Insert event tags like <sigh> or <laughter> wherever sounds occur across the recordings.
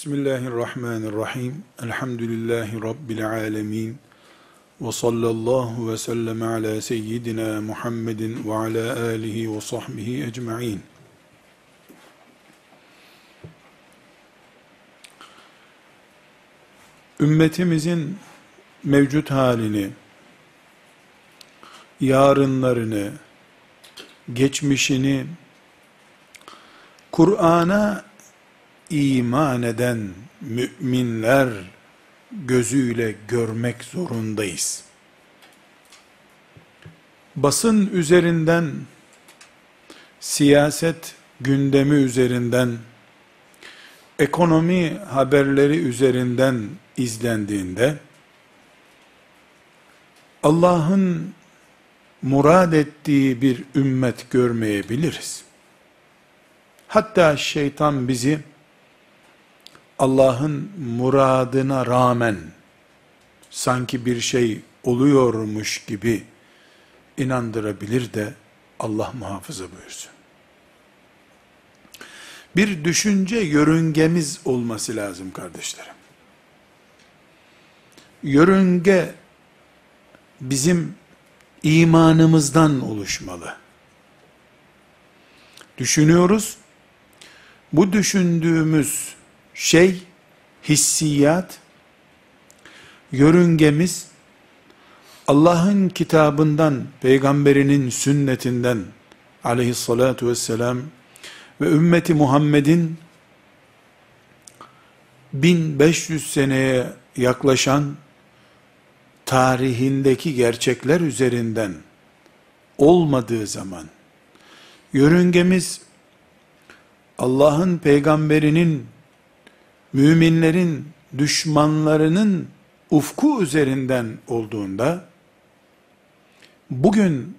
Bismillahirrahmanirrahim. Elhamdülillahi Rabbil alemin. Ve sallallahu ve sellem ala seyyidina Muhammedin ve ala alihi ve sahbihi ecma'in. Ümmetimizin mevcut halini, yarınlarını, geçmişini, Kur'an'a iman eden müminler gözüyle görmek zorundayız. Basın üzerinden, siyaset gündemi üzerinden, ekonomi haberleri üzerinden izlendiğinde, Allah'ın murad ettiği bir ümmet görmeyebiliriz. Hatta şeytan bizi Allah'ın muradına rağmen sanki bir şey oluyormuş gibi inandırabilir de Allah muhafaza buyursun. Bir düşünce yörüngemiz olması lazım kardeşlerim. Yörünge bizim imanımızdan oluşmalı. Düşünüyoruz. Bu düşündüğümüz şey, hissiyat, yörüngemiz, Allah'ın kitabından, peygamberinin sünnetinden, aleyhissalatu vesselam, ve ümmeti Muhammed'in 1500 seneye yaklaşan tarihindeki gerçekler üzerinden olmadığı zaman yörüngemiz Allah'ın peygamberinin müminlerin düşmanlarının ufku üzerinden olduğunda, bugün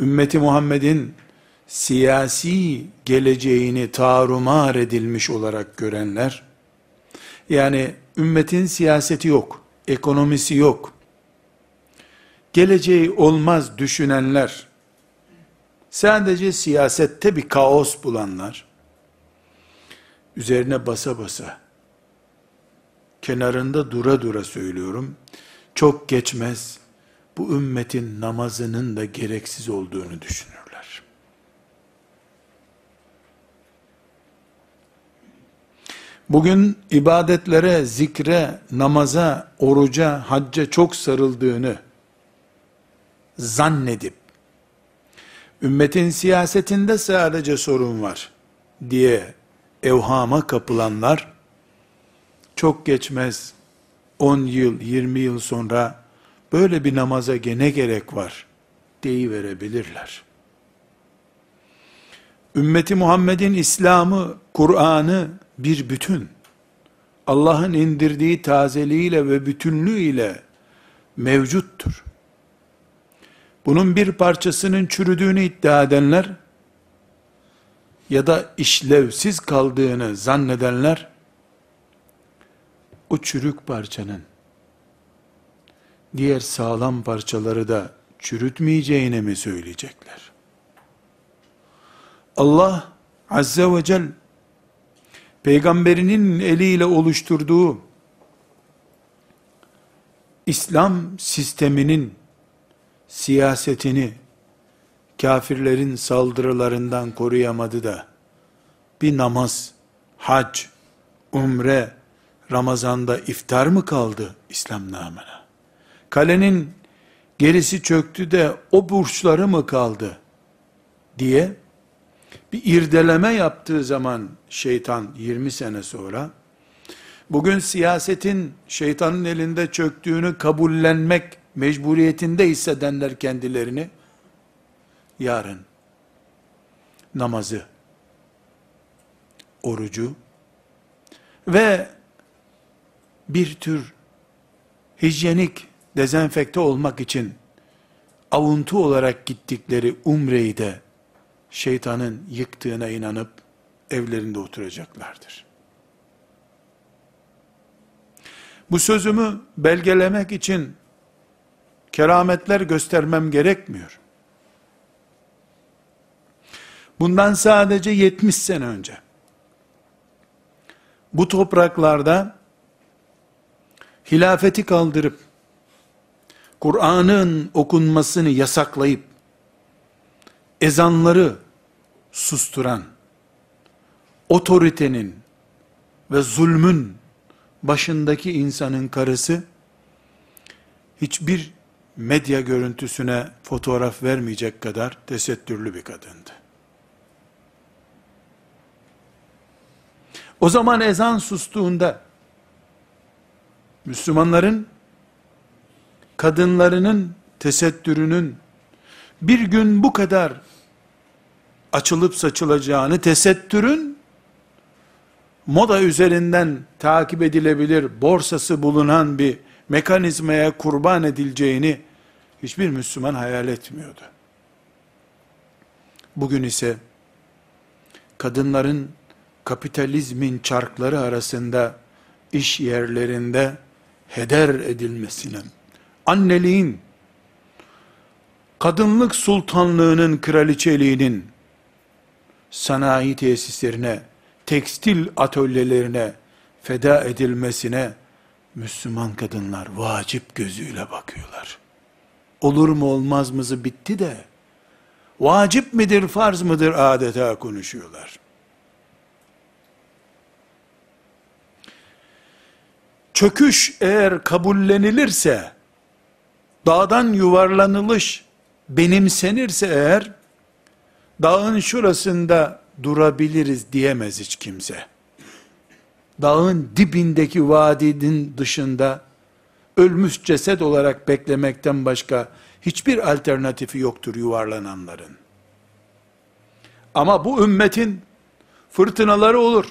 ümmeti Muhammed'in siyasi geleceğini tarumar edilmiş olarak görenler, yani ümmetin siyaseti yok, ekonomisi yok, geleceği olmaz düşünenler, sadece siyasette bir kaos bulanlar, üzerine basa basa, kenarında dura dura söylüyorum. Çok geçmez bu ümmetin namazının da gereksiz olduğunu düşünürler. Bugün ibadetlere, zikre, namaza, oruca, hacca çok sarıldığını zannedip ümmetin siyasetinde sadece sorun var diye evhama kapılanlar çok geçmez 10 yıl, 20 yıl sonra böyle bir namaza gene gerek var verebilirler. Ümmeti Muhammed'in İslam'ı, Kur'an'ı bir bütün. Allah'ın indirdiği tazeliğiyle ve bütünlüğüyle mevcuttur. Bunun bir parçasının çürüdüğünü iddia edenler ya da işlevsiz kaldığını zannedenler o çürük parçanın diğer sağlam parçaları da çürütmeyeceğini mi söyleyecekler? Allah Azze ve Celle peygamberinin eliyle oluşturduğu İslam sisteminin siyasetini kafirlerin saldırılarından koruyamadı da bir namaz, hac, umre, Ramazan'da iftar mı kaldı İslam namına? Kalenin gerisi çöktü de o burçları mı kaldı? diye bir irdeleme yaptığı zaman şeytan 20 sene sonra bugün siyasetin şeytanın elinde çöktüğünü kabullenmek mecburiyetinde hissedenler kendilerini yarın namazı, orucu ve bir tür hijyenik dezenfekte olmak için avuntu olarak gittikleri umreyi de şeytanın yıktığına inanıp evlerinde oturacaklardır. Bu sözümü belgelemek için kerametler göstermem gerekmiyor. Bundan sadece 70 sene önce bu topraklarda hilafeti kaldırıp Kur'an'ın okunmasını yasaklayıp ezanları susturan otoritenin ve zulmün başındaki insanın karısı hiçbir medya görüntüsüne fotoğraf vermeyecek kadar tesettürlü bir kadındı. O zaman ezan sustuğunda Müslümanların kadınlarının tesettürünün bir gün bu kadar açılıp saçılacağını, tesettürün moda üzerinden takip edilebilir borsası bulunan bir mekanizmaya kurban edileceğini hiçbir Müslüman hayal etmiyordu. Bugün ise kadınların kapitalizmin çarkları arasında iş yerlerinde heder edilmesine, anneliğin, kadınlık sultanlığının kraliçeliğinin sanayi tesislerine, tekstil atölyelerine feda edilmesine Müslüman kadınlar vacip gözüyle bakıyorlar. Olur mu olmaz mızı bitti de vacip midir farz mıdır adeta konuşuyorlar. Çöküş eğer kabullenilirse dağdan yuvarlanılış benimsenirse eğer dağın şurasında durabiliriz diyemez hiç kimse. Dağın dibindeki vadinin dışında ölmüş ceset olarak beklemekten başka hiçbir alternatifi yoktur yuvarlananların. Ama bu ümmetin fırtınaları olur.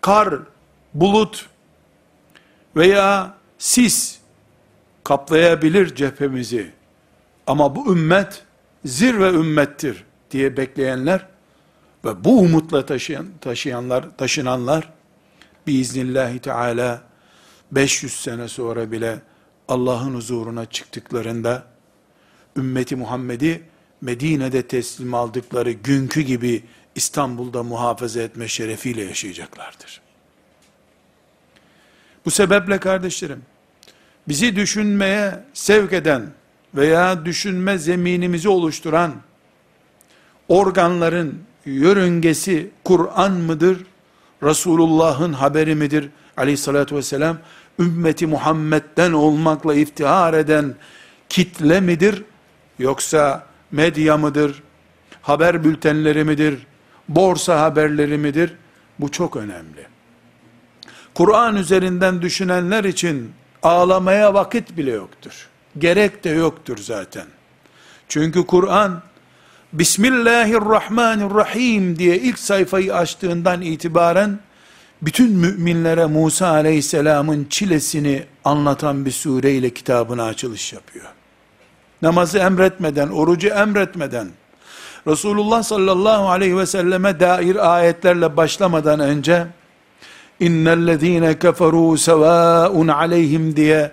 Kar, bulut veya sis kaplayabilir cephemizi. Ama bu ümmet zirve ümmettir diye bekleyenler ve bu umutla taşıyan, taşıyanlar, taşınanlar biiznillahü teala 500 sene sonra bile Allah'ın huzuruna çıktıklarında ümmeti Muhammed'i Medine'de teslim aldıkları günkü gibi İstanbul'da muhafaza etme şerefiyle yaşayacaklardır. Bu sebeple kardeşlerim, bizi düşünmeye sevk eden veya düşünme zeminimizi oluşturan organların yörüngesi Kur'an mıdır? Resulullah'ın haberi midir? Aleyhissalatü vesselam ümmeti Muhammed'den olmakla iftihar eden kitle midir? Yoksa medya mıdır? Haber bültenleri midir? Borsa haberleri midir? Bu çok önemli. Kur'an üzerinden düşünenler için ağlamaya vakit bile yoktur. Gerek de yoktur zaten. Çünkü Kur'an Bismillahirrahmanirrahim diye ilk sayfayı açtığından itibaren bütün müminlere Musa aleyhisselamın çilesini anlatan bir sureyle kitabına açılış yapıyor. Namazı emretmeden, orucu emretmeden, Resulullah sallallahu aleyhi ve selleme dair ayetlerle başlamadan önce, innellezine keferu sevaun aleyhim diye,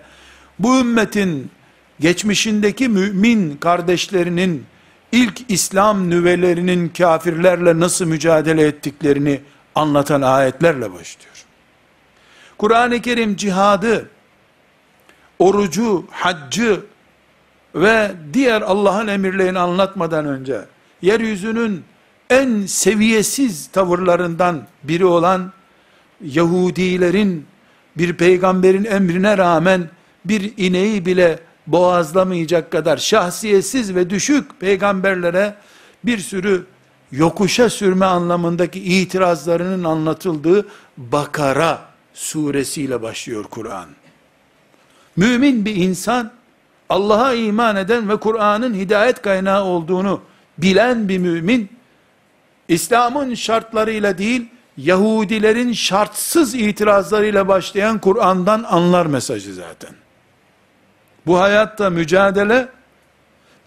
bu ümmetin geçmişindeki mümin kardeşlerinin ilk İslam nüvelerinin kafirlerle nasıl mücadele ettiklerini anlatan ayetlerle başlıyor. Kur'an-ı Kerim cihadı, orucu, haccı ve diğer Allah'ın emirlerini anlatmadan önce yeryüzünün en seviyesiz tavırlarından biri olan Yahudilerin bir peygamberin emrine rağmen bir ineği bile boğazlamayacak kadar şahsiyetsiz ve düşük peygamberlere bir sürü yokuşa sürme anlamındaki itirazlarının anlatıldığı Bakara suresiyle başlıyor Kur'an. Mümin bir insan, Allah'a iman eden ve Kur'an'ın hidayet kaynağı olduğunu bilen bir mümin, İslam'ın şartlarıyla değil, Yahudilerin şartsız itirazlarıyla başlayan Kur'an'dan anlar mesajı zaten. Bu hayatta mücadele,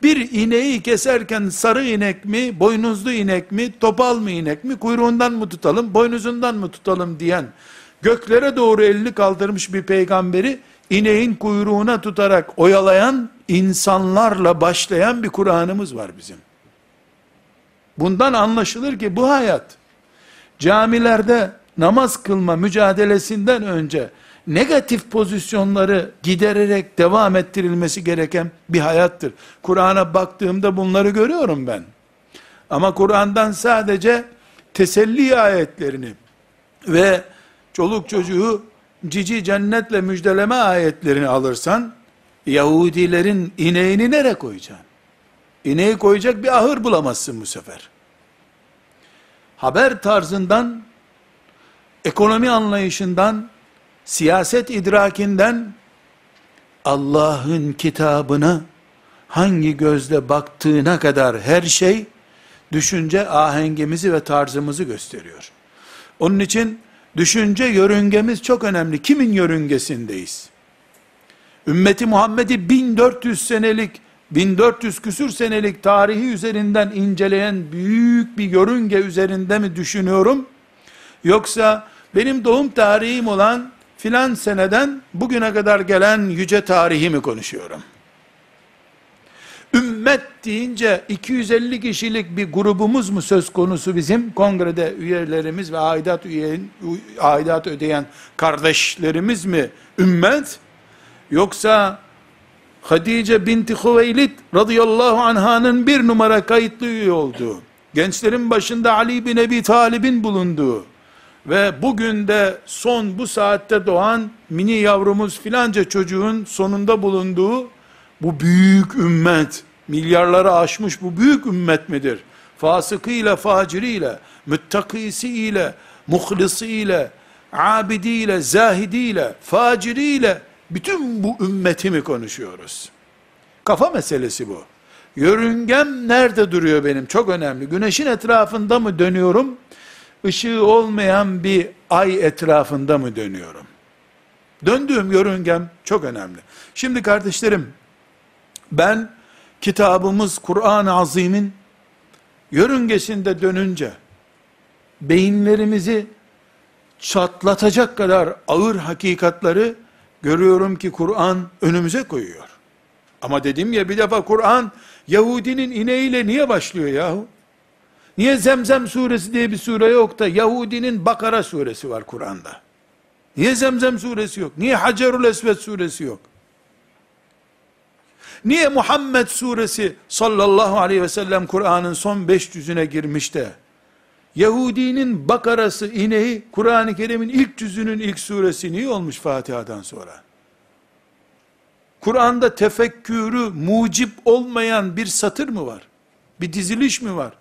bir ineği keserken sarı inek mi, boynuzlu inek mi, topal mı inek mi, kuyruğundan mı tutalım, boynuzundan mı tutalım diyen, göklere doğru elini kaldırmış bir peygamberi, ineğin kuyruğuna tutarak oyalayan insanlarla başlayan bir Kur'an'ımız var bizim. Bundan anlaşılır ki bu hayat, camilerde namaz kılma mücadelesinden önce negatif pozisyonları gidererek devam ettirilmesi gereken bir hayattır. Kur'an'a baktığımda bunları görüyorum ben. Ama Kur'an'dan sadece teselli ayetlerini ve çoluk çocuğu cici cennetle müjdeleme ayetlerini alırsan, Yahudilerin ineğini nereye koyacaksın? İneği koyacak bir ahır bulamazsın bu sefer. Haber tarzından, ekonomi anlayışından, siyaset idrakinden, Allah'ın kitabına hangi gözle baktığına kadar her şey, düşünce ahengimizi ve tarzımızı gösteriyor. Onun için, düşünce yörüngemiz çok önemli. Kimin yörüngesindeyiz? Ümmeti Muhammed'i 1400 senelik 1400 küsür senelik tarihi üzerinden inceleyen büyük bir yörünge üzerinde mi düşünüyorum? Yoksa benim doğum tarihim olan filan seneden bugüne kadar gelen yüce tarihi mi konuşuyorum? Ümmet deyince 250 kişilik bir grubumuz mu söz konusu bizim? Kongrede üyelerimiz ve aidat, üyeyin, aidat ödeyen kardeşlerimiz mi ümmet? Yoksa Hadice binti Hüveylid radıyallahu anhanın bir numara kayıtlı üye olduğu, gençlerin başında Ali bin Ebi Talib'in bulunduğu ve bugün de son bu saatte doğan mini yavrumuz filanca çocuğun sonunda bulunduğu bu büyük ümmet, milyarları aşmış bu büyük ümmet midir? Fasıkıyla, faciriyle, müttakisiyle, muhlisiyle, abidiyle, zahidiyle, faciriyle, bütün bu ümmeti mi konuşuyoruz? Kafa meselesi bu. Yörüngem nerede duruyor benim? Çok önemli. Güneşin etrafında mı dönüyorum? Işığı olmayan bir ay etrafında mı dönüyorum? Döndüğüm yörüngem çok önemli. Şimdi kardeşlerim, ben kitabımız Kur'an-ı Azim'in yörüngesinde dönünce, beyinlerimizi çatlatacak kadar ağır hakikatları görüyorum ki Kur'an önümüze koyuyor. Ama dedim ya bir defa Kur'an Yahudinin ineğiyle niye başlıyor yahu? Niye Zemzem suresi diye bir sure yok da Yahudinin Bakara suresi var Kur'an'da? Niye Zemzem suresi yok? Niye Hacerul Esved suresi yok? Niye Muhammed suresi sallallahu aleyhi ve sellem Kur'an'ın son 500'üne girmiş de Yahudinin bakarası ineği Kur'an-ı Kerim'in ilk cüzünün ilk suresi niye olmuş Fatiha'dan sonra? Kur'an'da tefekkürü mucip olmayan bir satır mı var? Bir diziliş mi var?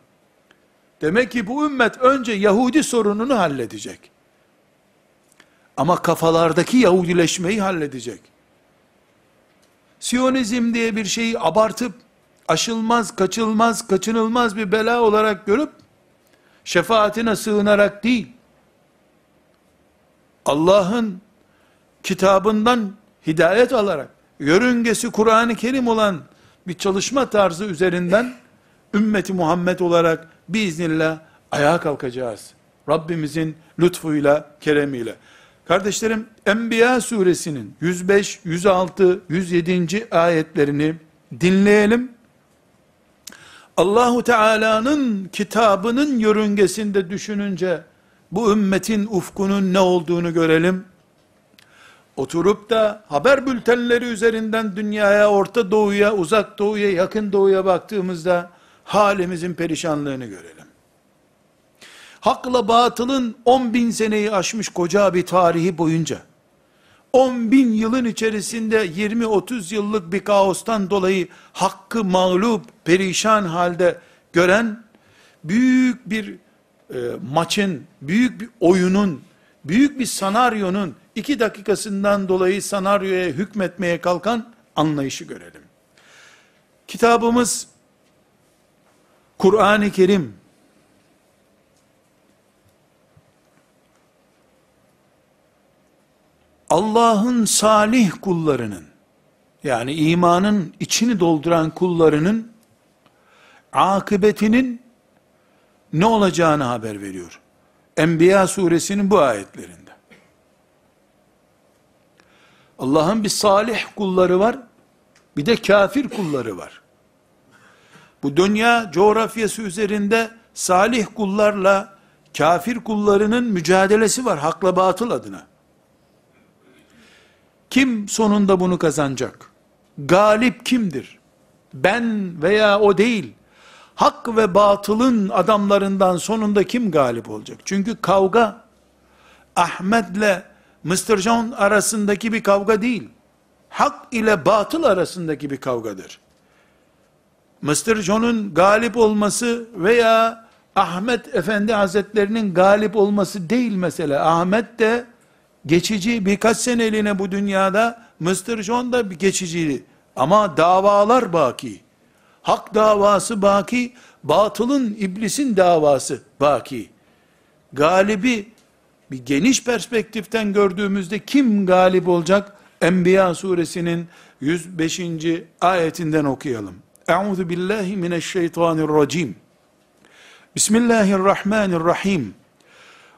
Demek ki bu ümmet önce Yahudi sorununu halledecek. Ama kafalardaki Yahudileşmeyi halledecek. Siyonizm diye bir şeyi abartıp, aşılmaz, kaçılmaz, kaçınılmaz bir bela olarak görüp, şefaatine sığınarak değil, Allah'ın kitabından hidayet alarak, yörüngesi Kur'an-ı Kerim olan bir çalışma tarzı üzerinden, ümmeti Muhammed olarak biiznillah ayağa kalkacağız. Rabbimizin lütfuyla, keremiyle. Kardeşlerim, Enbiya suresinin 105, 106, 107. ayetlerini dinleyelim. Allahu Teala'nın kitabının yörüngesinde düşününce bu ümmetin ufkunun ne olduğunu görelim. Oturup da haber bültenleri üzerinden dünyaya, Orta Doğu'ya, Uzak Doğu'ya, Yakın Doğu'ya baktığımızda halimizin perişanlığını görelim. Hakla batılın 10 bin seneyi aşmış koca bir tarihi boyunca, 10 bin yılın içerisinde 20-30 yıllık bir kaostan dolayı hakkı mağlup, perişan halde gören, büyük bir e, maçın, büyük bir oyunun, büyük bir sanaryonun iki dakikasından dolayı sanaryoya hükmetmeye kalkan anlayışı görelim. Kitabımız Kur'an-ı Kerim Allah'ın salih kullarının, yani imanın içini dolduran kullarının, akıbetinin ne olacağını haber veriyor. Enbiya suresinin bu ayetlerinde. Allah'ın bir salih kulları var, bir de kafir kulları var. Bu dünya coğrafyası üzerinde salih kullarla kafir kullarının mücadelesi var hakla batıl adına. Kim sonunda bunu kazanacak? Galip kimdir? Ben veya o değil. Hak ve batılın adamlarından sonunda kim galip olacak? Çünkü kavga Ahmet'le Mr. John arasındaki bir kavga değil. Hak ile batıl arasındaki bir kavgadır. Mr. John'un galip olması veya Ahmet Efendi Hazretlerinin galip olması değil mesela. Ahmet de geçici birkaç seneliğine bu dünyada, Mr. John da bir geçici. Ama davalar baki. Hak davası baki, batılın, iblisin davası baki. Galibi bir geniş perspektiften gördüğümüzde kim galip olacak? Enbiya suresinin 105. ayetinden okuyalım. Euzu billahi mineşşeytanirracim. Bismillahirrahmanirrahim.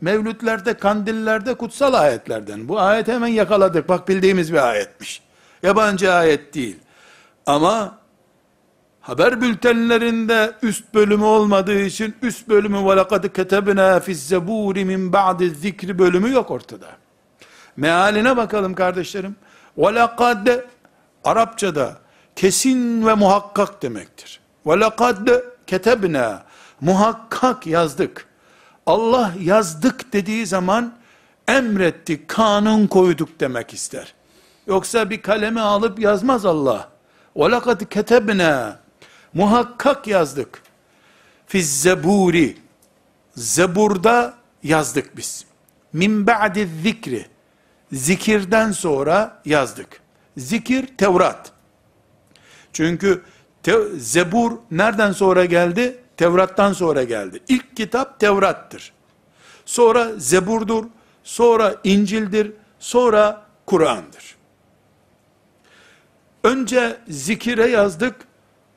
Mevlütlerde, kandillerde, kutsal ayetlerden. Bu ayet hemen yakaladık. Bak bildiğimiz bir ayetmiş. Yabancı ayet değil. Ama haber bültenlerinde üst bölümü olmadığı için üst bölümü وَلَقَدْ كَتَبْنَا فِي الزَّبُورِ مِنْ بَعْدِ zikri bölümü yok ortada. Mealine bakalım kardeşlerim. وَلَقَدْ Arapçada kesin ve muhakkak demektir. وَلَقَدْ ketebna muhakkak yazdık. Allah yazdık dediği zaman emrettik, kanun koyduk demek ister. Yoksa bir kalemi alıp yazmaz Allah. وَلَقَدْ ketebna muhakkak yazdık. Fiz zeburi zeburda yazdık biz. Min ba'di zikri zikirden sonra yazdık. Zikir Tevrat. Çünkü Te Zebur nereden sonra geldi? Tevrat'tan sonra geldi. İlk kitap Tevrat'tır. Sonra Zebur'dur, sonra İncil'dir, sonra Kur'an'dır. Önce zikire yazdık,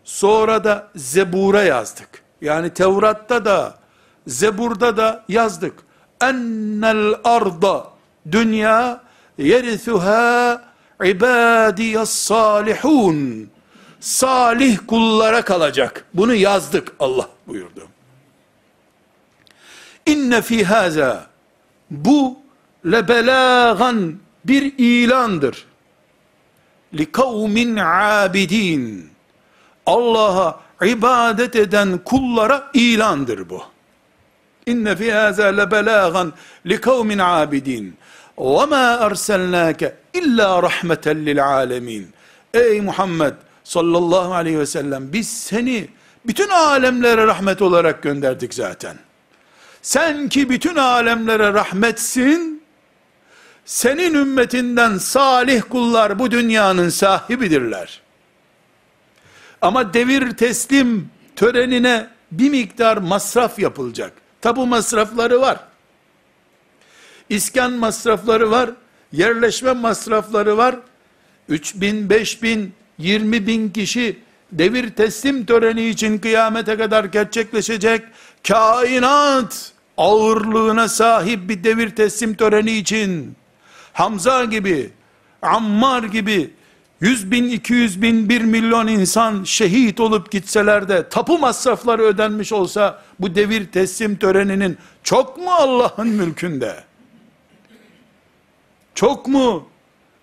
sonra da Zebur'a yazdık. Yani Tevrat'ta da, Zebur'da da yazdık. Ennel arda, dünya, yerithuha ibadiyas salihun salih kullara kalacak. Bunu yazdık Allah buyurdu. İnne fi haza bu lebelagan bir ilandır. Li kavmin abidin. Allah'a ibadet eden kullara ilandır bu. İnne fi haza lebelagan li kavmin abidin. Ve ma erselnake illa rahmeten lil alemin. Ey Muhammed sallallahu aleyhi ve sellem biz seni bütün alemlere rahmet olarak gönderdik zaten. Sen ki bütün alemlere rahmetsin, senin ümmetinden salih kullar bu dünyanın sahibidirler. Ama devir teslim törenine bir miktar masraf yapılacak. Tabu masrafları var. İskan masrafları var. Yerleşme masrafları var. 3 bin, 5 bin, 20 bin kişi devir teslim töreni için kıyamete kadar gerçekleşecek kainat ağırlığına sahip bir devir teslim töreni için Hamza gibi, Ammar gibi 100 bin, 200 bin, 1 milyon insan şehit olup gitseler de tapu masrafları ödenmiş olsa bu devir teslim töreninin çok mu Allah'ın mülkünde? Çok mu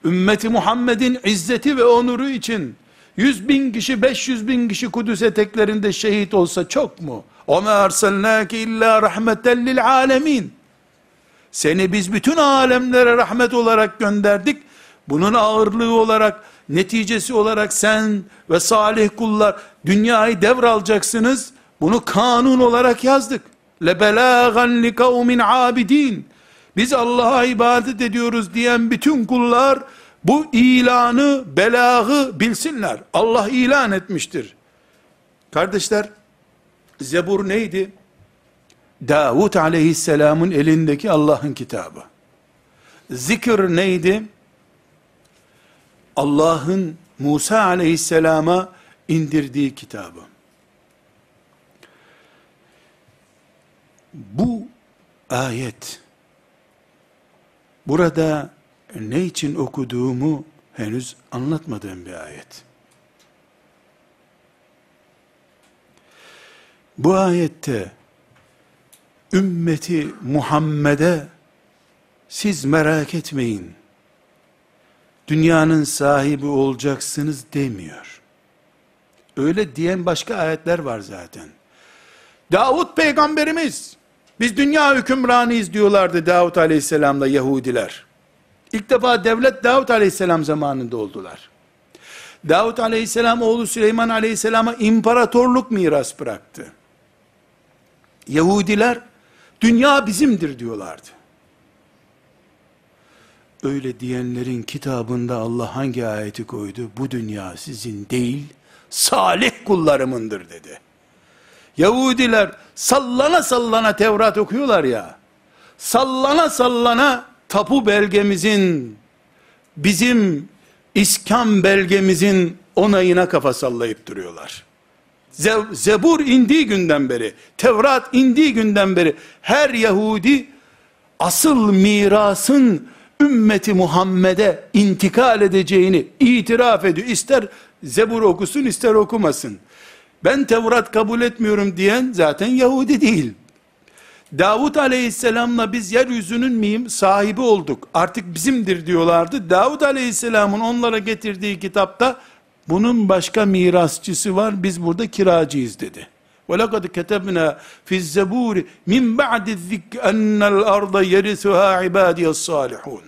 ümmeti Muhammed'in izzeti ve onuru için 100 bin kişi 500 bin kişi Kudüs eteklerinde şehit olsa çok mu? O ma erselnâke illâ rahmeten lil alemin. Seni biz bütün alemlere rahmet olarak gönderdik. Bunun ağırlığı olarak, neticesi olarak sen ve salih kullar dünyayı devralacaksınız. Bunu kanun olarak yazdık. Le Lebelâgan li kavmin abidin biz Allah'a ibadet ediyoruz diyen bütün kullar bu ilanı, belagı bilsinler. Allah ilan etmiştir. Kardeşler, Zebur neydi? Davut aleyhisselamın elindeki Allah'ın kitabı. Zikir neydi? Allah'ın Musa aleyhisselama indirdiği kitabı. Bu ayet burada ne için okuduğumu henüz anlatmadığım bir ayet. Bu ayette ümmeti Muhammed'e siz merak etmeyin, dünyanın sahibi olacaksınız demiyor. Öyle diyen başka ayetler var zaten. Davut peygamberimiz, biz dünya hükümranıyız diyorlardı Davut aleyhisselamla Yahudiler. İlk defa devlet Davut aleyhisselam zamanında oldular. Davut aleyhisselam oğlu Süleyman aleyhisselama imparatorluk miras bıraktı. Yahudiler dünya bizimdir diyorlardı. Öyle diyenlerin kitabında Allah hangi ayeti koydu? Bu dünya sizin değil, salih kullarımındır dedi. Yahudiler sallana sallana Tevrat okuyorlar ya, sallana sallana tapu belgemizin, bizim iskan belgemizin onayına kafa sallayıp duruyorlar. Zebur indiği günden beri, Tevrat indiği günden beri her Yahudi asıl mirasın ümmeti Muhammed'e intikal edeceğini itiraf ediyor. İster Zebur okusun ister okumasın Ben Tevrat kabul etmiyorum diyen zaten Yahudi değil. Davut aleyhisselamla biz yeryüzünün miyim sahibi olduk. Artık bizimdir diyorlardı. Davut aleyhisselamın onlara getirdiği kitapta bunun başka mirasçısı var. Biz burada kiracıyız dedi. وَلَقَدْ كَتَبْنَا فِي الزَّبُورِ مِنْ بَعْدِ الذِّكْرِ اَنَّ الْأَرْضَ يَرِثُهَا عِبَادِيَ الصَّالِحُونَ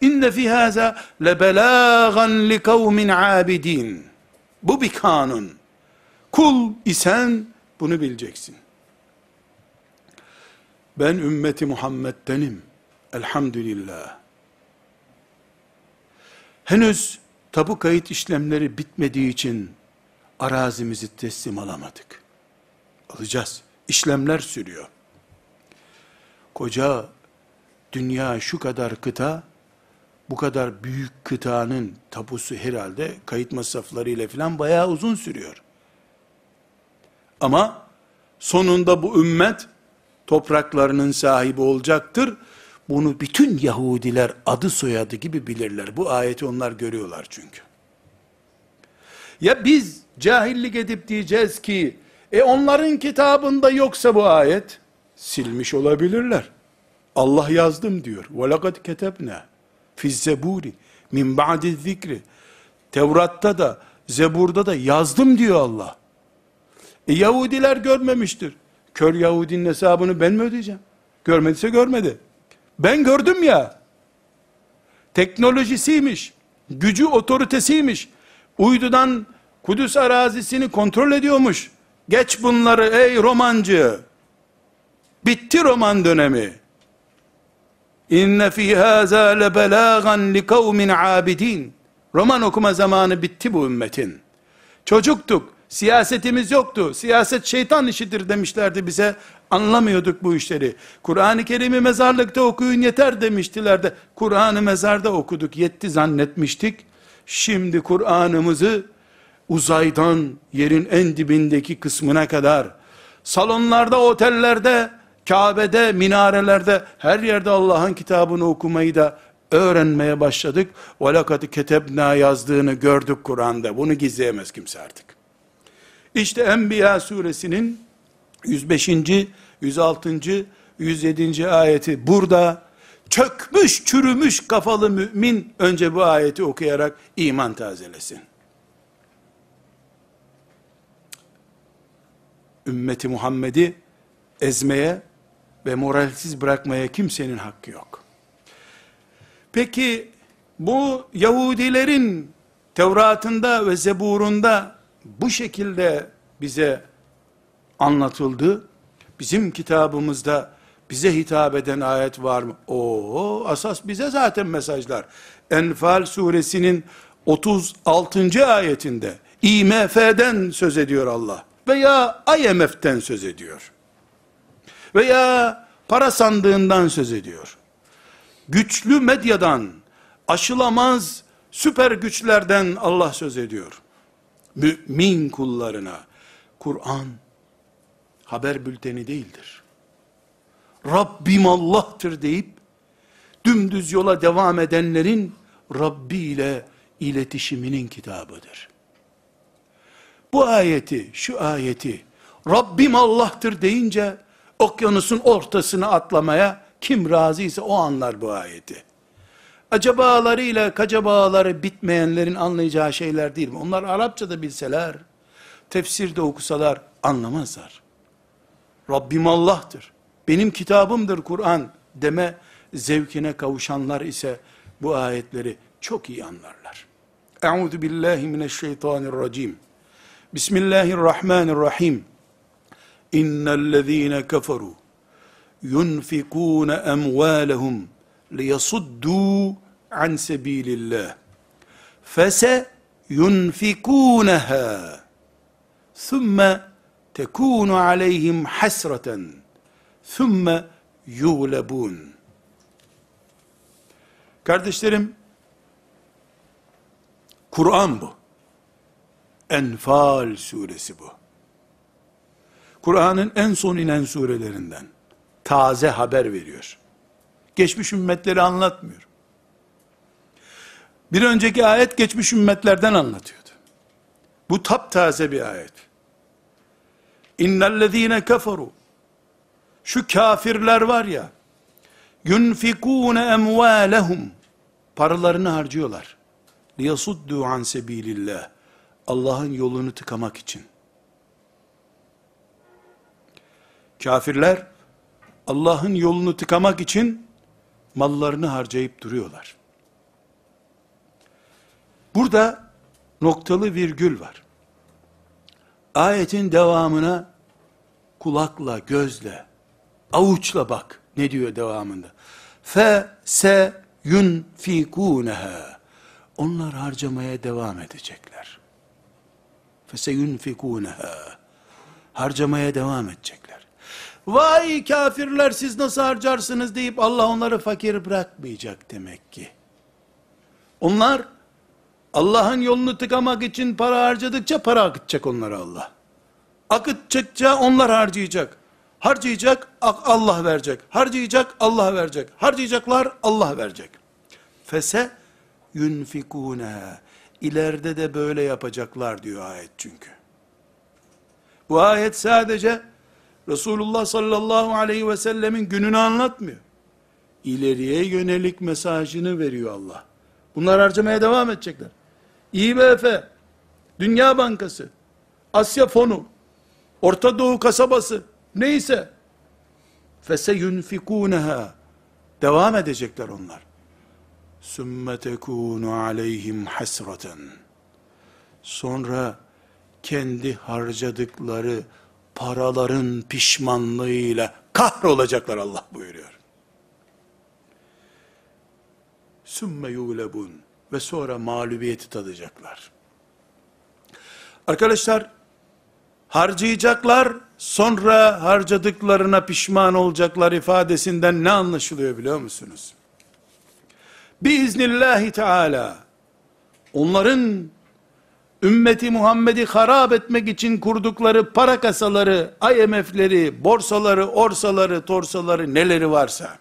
İnne fi haza lebelagan li kavmin abidin. Bu bir kanun. Kul isen bunu bileceksin. Ben ümmeti Muhammed'denim. Elhamdülillah. Henüz tabu kayıt işlemleri bitmediği için arazimizi teslim alamadık. Alacağız. İşlemler sürüyor. Koca dünya şu kadar kıta, bu kadar büyük kıtanın tapusu herhalde kayıt masrafları ile filan bayağı uzun sürüyor. Ama sonunda bu ümmet topraklarının sahibi olacaktır. Bunu bütün Yahudiler adı soyadı gibi bilirler. Bu ayeti onlar görüyorlar çünkü. Ya biz cahillik edip diyeceğiz ki, e onların kitabında yoksa bu ayet, silmiş olabilirler. Allah yazdım diyor. وَلَقَدْ كَتَبْنَا فِي الزَّبُورِ min ba'di zikri. Tevrat'ta da, Zebur'da da yazdım diyor Allah. E Yahudiler görmemiştir. Kör Yahudinin hesabını ben mi ödeyeceğim? Görmediyse görmedi. Ben gördüm ya. Teknolojisiymiş, gücü otoritesiymiş. Uydudan Kudüs arazisini kontrol ediyormuş. Geç bunları ey romancı. Bitti roman dönemi. İnne fi haza lebelagan li kavmin. Roman okuma zamanı bitti bu ümmetin. Çocuktuk, Siyasetimiz yoktu. Siyaset şeytan işidir demişlerdi bize. Anlamıyorduk bu işleri. Kur'an-ı Kerim'i mezarlıkta okuyun yeter demiştiler de. Kur'an'ı mezarda okuduk yetti zannetmiştik. Şimdi Kur'an'ımızı uzaydan yerin en dibindeki kısmına kadar salonlarda, otellerde, Kabe'de, minarelerde her yerde Allah'ın kitabını okumayı da öğrenmeye başladık. Velakad ketebna yazdığını gördük Kur'an'da. Bunu gizleyemez kimse artık. İşte Enbiya suresinin 105. 106. 107. ayeti burada çökmüş çürümüş kafalı mümin önce bu ayeti okuyarak iman tazelesin. Ümmeti Muhammed'i ezmeye ve moralsiz bırakmaya kimsenin hakkı yok. Peki bu Yahudilerin Tevrat'ında ve Zebur'unda bu şekilde bize anlatıldı. Bizim kitabımızda bize hitap eden ayet var mı? Oo, asas bize zaten mesajlar. Enfal suresinin 36. ayetinde IMF'den söz ediyor Allah veya IMF'den söz ediyor. Veya para sandığından söz ediyor. Güçlü medyadan, aşılamaz süper güçlerden Allah söz ediyor. Mümin kullarına Kur'an haber bülteni değildir. Rabbim Allah'tır deyip dümdüz yola devam edenlerin Rabbi ile iletişiminin kitabıdır. Bu ayeti, şu ayeti Rabbim Allah'tır deyince okyanusun ortasına atlamaya kim razıysa o anlar bu ayeti. Acabalarıyla kacabaları bitmeyenlerin anlayacağı şeyler değil mi? Onlar Arapça da bilseler, tefsirde okusalar anlamazlar. Rabbim Allah'tır. Benim kitabımdır Kur'an deme zevkine kavuşanlar ise bu ayetleri çok iyi anlarlar. Euzu billahi mineşşeytanirracim. Bismillahirrahmanirrahim. İnnellezîne keferu yunfikûne emvâlehum liyasuddû an sebilillah. Fese yunfikûneha. Thumma tekunu aleyhim hasreten. Thumma yuğlebun. Kardeşlerim, Kur'an bu. Enfal suresi bu. Kur'an'ın en son inen surelerinden taze haber veriyor. Geçmiş ümmetleri anlatmıyor. Bir önceki ayet geçmiş ümmetlerden anlatıyordu. Bu taptaze bir ayet. İnnellezîne keferu şu kafirler var ya yunfikûne emvâlehum paralarını harcıyorlar. Liyasuddu an sebilillah. Allah'ın yolunu tıkamak için. Kafirler Allah'ın yolunu tıkamak için mallarını harcayıp duruyorlar. Burada noktalı virgül var. Ayetin devamına kulakla, gözle, avuçla bak. Ne diyor devamında? Fe se yunfikuneha. Onlar harcamaya devam edecekler. Fe se yunfikuneha. Harcamaya devam edecekler. Vay kafirler siz nasıl harcarsınız deyip Allah onları fakir bırakmayacak demek ki. Onlar Allah'ın yolunu tıkamak için para harcadıkça para akıtacak onlara Allah. Akıtacakça onlar harcayacak. Harcayacak Allah verecek. Harcayacak Allah verecek. Harcayacaklar Allah verecek. Fese yunfikune. İleride de böyle yapacaklar diyor ayet çünkü. Bu ayet sadece Resulullah sallallahu aleyhi ve sellemin gününü anlatmıyor. İleriye yönelik mesajını veriyor Allah. Bunlar harcamaya devam edecekler. İBF, Dünya Bankası, Asya Fonu, Orta Doğu kasabası, neyse, fese yunfikuneha, devam edecekler onlar. Sümme tekunu aleyhim hasraten. Sonra kendi harcadıkları paraların pişmanlığıyla kahrolacaklar Allah buyuruyor. Sümme yulebun ve sonra mağlubiyeti tadacaklar. Arkadaşlar harcayacaklar sonra harcadıklarına pişman olacaklar ifadesinden ne anlaşılıyor biliyor musunuz? Biiznillahi Teala onların ümmeti Muhammed'i harap etmek için kurdukları para kasaları, IMF'leri, borsaları, orsaları, torsaları neleri varsa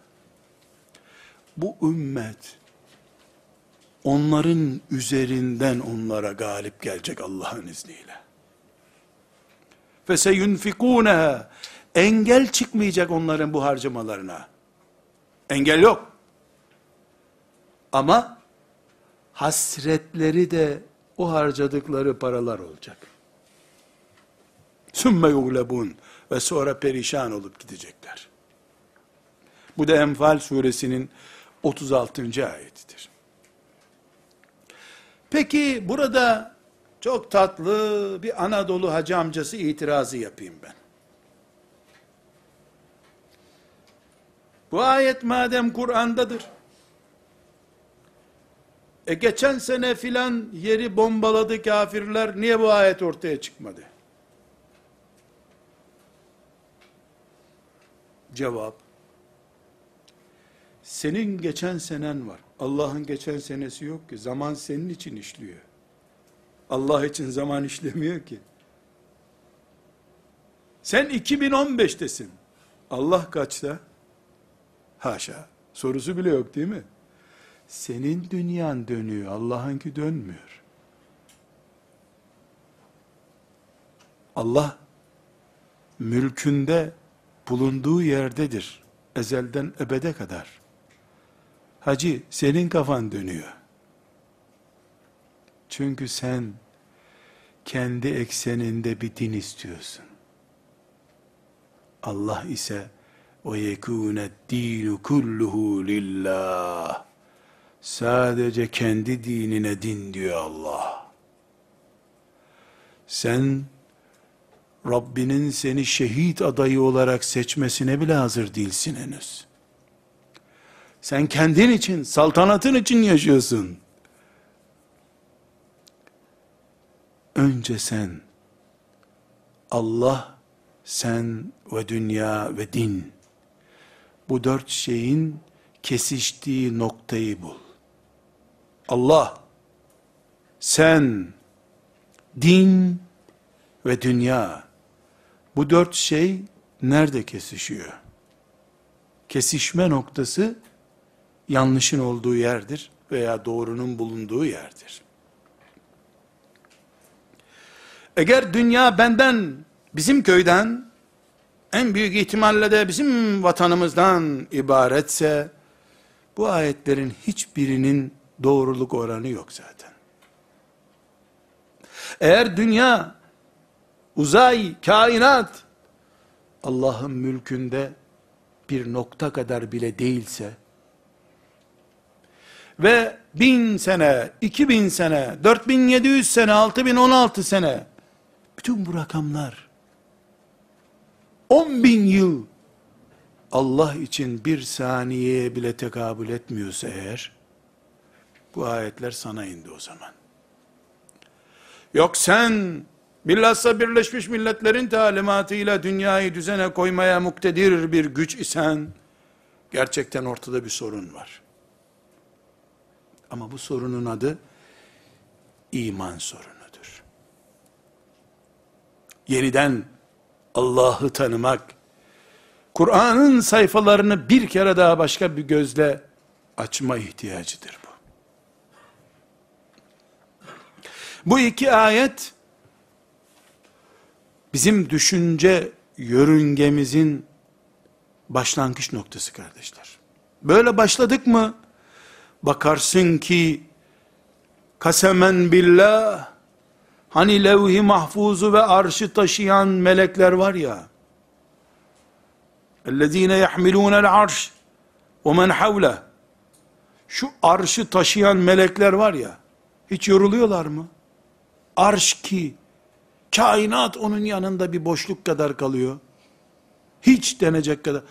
bu ümmet onların üzerinden onlara galip gelecek Allah'ın izniyle. فَسَيُنْفِقُونَهَا Engel çıkmayacak onların bu harcamalarına. Engel yok. Ama hasretleri de o harcadıkları paralar olacak. Sümme yuglebun ve sonra perişan olup gidecekler. Bu da Enfal suresinin 36. ayetidir. Peki burada çok tatlı bir Anadolu hacı amcası itirazı yapayım ben. Bu ayet madem Kur'an'dadır, e geçen sene filan yeri bombaladı kafirler, niye bu ayet ortaya çıkmadı? Cevap, senin geçen senen var. Allah'ın geçen senesi yok ki. Zaman senin için işliyor. Allah için zaman işlemiyor ki. Sen 2015'tesin. Allah kaçta? Haşa. Sorusu bile yok değil mi? Senin dünyan dönüyor, Allah'ınki dönmüyor. Allah mülkünde bulunduğu yerdedir. Ezelden ebede kadar. Hacı senin kafan dönüyor. Çünkü sen kendi ekseninde bir din istiyorsun. Allah ise o yekûne dînu kulluhu lillah. Sadece kendi dinine din diyor Allah. Sen Rabbinin seni şehit adayı olarak seçmesine bile hazır değilsin henüz. Sen kendin için, saltanatın için yaşıyorsun. Önce sen, Allah, sen ve dünya ve din, bu dört şeyin kesiştiği noktayı bul. Allah, sen, din ve dünya, bu dört şey nerede kesişiyor? Kesişme noktası yanlışın olduğu yerdir veya doğrunun bulunduğu yerdir. Eğer dünya benden, bizim köyden, en büyük ihtimalle de bizim vatanımızdan ibaretse, bu ayetlerin hiçbirinin doğruluk oranı yok zaten. Eğer dünya, uzay, kainat, Allah'ın mülkünde bir nokta kadar bile değilse, ve bin sene, iki bin sene, dört bin yedi yüz sene, altı bin on altı sene, bütün bu rakamlar, on bin yıl, Allah için bir saniyeye bile tekabül etmiyorsa eğer, bu ayetler sana indi o zaman. Yok sen, bilhassa Birleşmiş Milletler'in talimatıyla dünyayı düzene koymaya muktedir bir güç isen, gerçekten ortada bir sorun var. Ama bu sorunun adı iman sorunudur. Yeniden Allah'ı tanımak, Kur'an'ın sayfalarını bir kere daha başka bir gözle açma ihtiyacıdır bu. Bu iki ayet bizim düşünce yörüngemizin başlangıç noktası kardeşler. Böyle başladık mı bakarsın ki kasemen billah hani levh-i mahfuzu ve arşı taşıyan melekler var ya اَلَّذ۪ينَ يَحْمِلُونَ الْعَرْشِ وَمَنْ حَوْلَهِ Şu arşı taşıyan melekler var ya, hiç yoruluyorlar mı? Arş ki, kainat onun yanında bir boşluk kadar kalıyor. Hiç denecek kadar.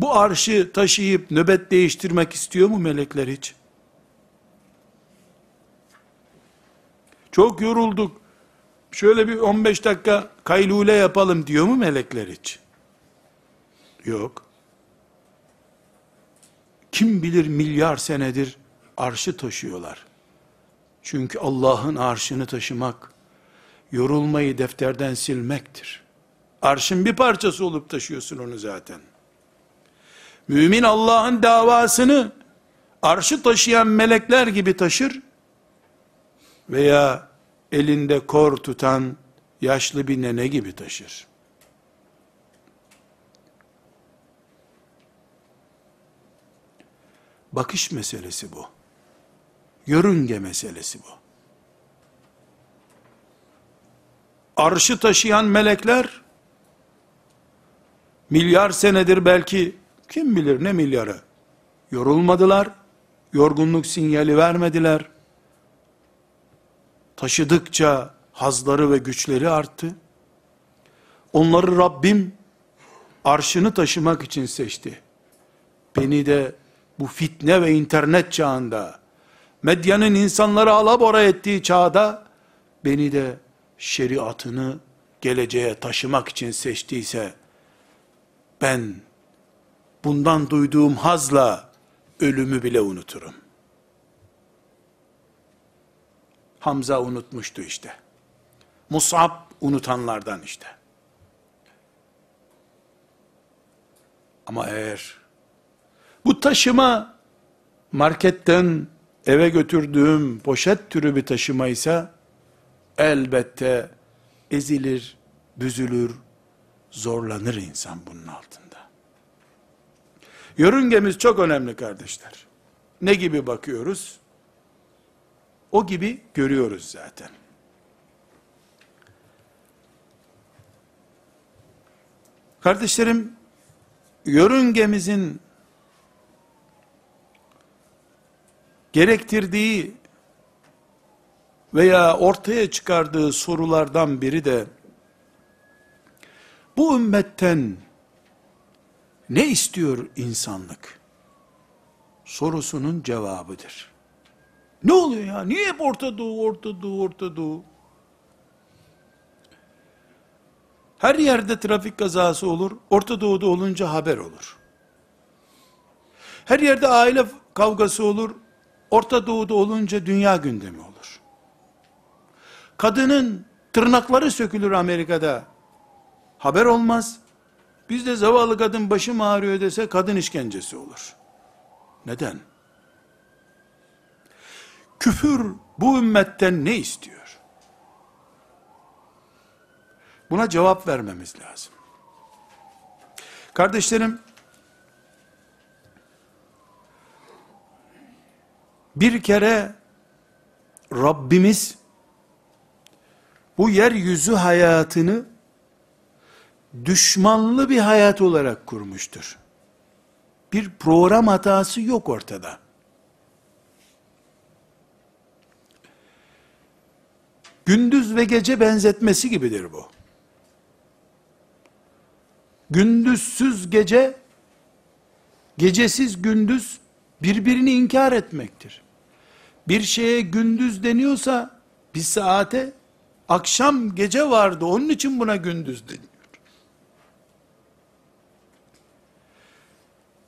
Bu arşı taşıyıp nöbet değiştirmek istiyor mu melekler hiç? Çok yorulduk. Şöyle bir 15 dakika kaylule yapalım diyor mu melekler hiç? Yok. Kim bilir milyar senedir arşı taşıyorlar. Çünkü Allah'ın arşını taşımak, yorulmayı defterden silmektir. Arşın bir parçası olup taşıyorsun onu zaten. Mümin Allah'ın davasını arşı taşıyan melekler gibi taşır, veya elinde kor tutan yaşlı bir nene gibi taşır. Bakış meselesi bu. Yörünge meselesi bu. Arşı taşıyan melekler, milyar senedir belki, kim bilir ne milyarı, yorulmadılar, yorgunluk sinyali vermediler, taşıdıkça hazları ve güçleri arttı. Onları Rabbim arşını taşımak için seçti. Beni de bu fitne ve internet çağında, medyanın insanları alabora ettiği çağda, beni de şeriatını geleceğe taşımak için seçtiyse, ben bundan duyduğum hazla ölümü bile unuturum. Hamza unutmuştu işte. Mus'ab unutanlardan işte. Ama eğer bu taşıma marketten eve götürdüğüm poşet türü bir taşıma ise elbette ezilir, büzülür, zorlanır insan bunun altında. Yörüngemiz çok önemli kardeşler. Ne gibi bakıyoruz? O gibi görüyoruz zaten. Kardeşlerim, yörüngemizin gerektirdiği veya ortaya çıkardığı sorulardan biri de bu ümmetten ne istiyor insanlık? Sorusunun cevabıdır. Ne oluyor ya? Niye hep Orta Doğu, Orta Doğu, Orta Doğu? Her yerde trafik kazası olur, Orta Doğu'da olunca haber olur. Her yerde aile kavgası olur, Orta Doğu'da olunca dünya gündemi olur. Kadının tırnakları sökülür Amerika'da, haber olmaz. Bizde zavallı kadın başım ağrıyor dese kadın işkencesi olur. Neden? Küfür bu ümmetten ne istiyor? Buna cevap vermemiz lazım. Kardeşlerim, bir kere Rabbimiz bu yeryüzü hayatını düşmanlı bir hayat olarak kurmuştur. Bir program hatası yok ortada. Gündüz ve gece benzetmesi gibidir bu. Gündüzsüz gece, gecesiz gündüz birbirini inkar etmektir. Bir şeye gündüz deniyorsa bir saate akşam gece vardı onun için buna gündüz deniyor.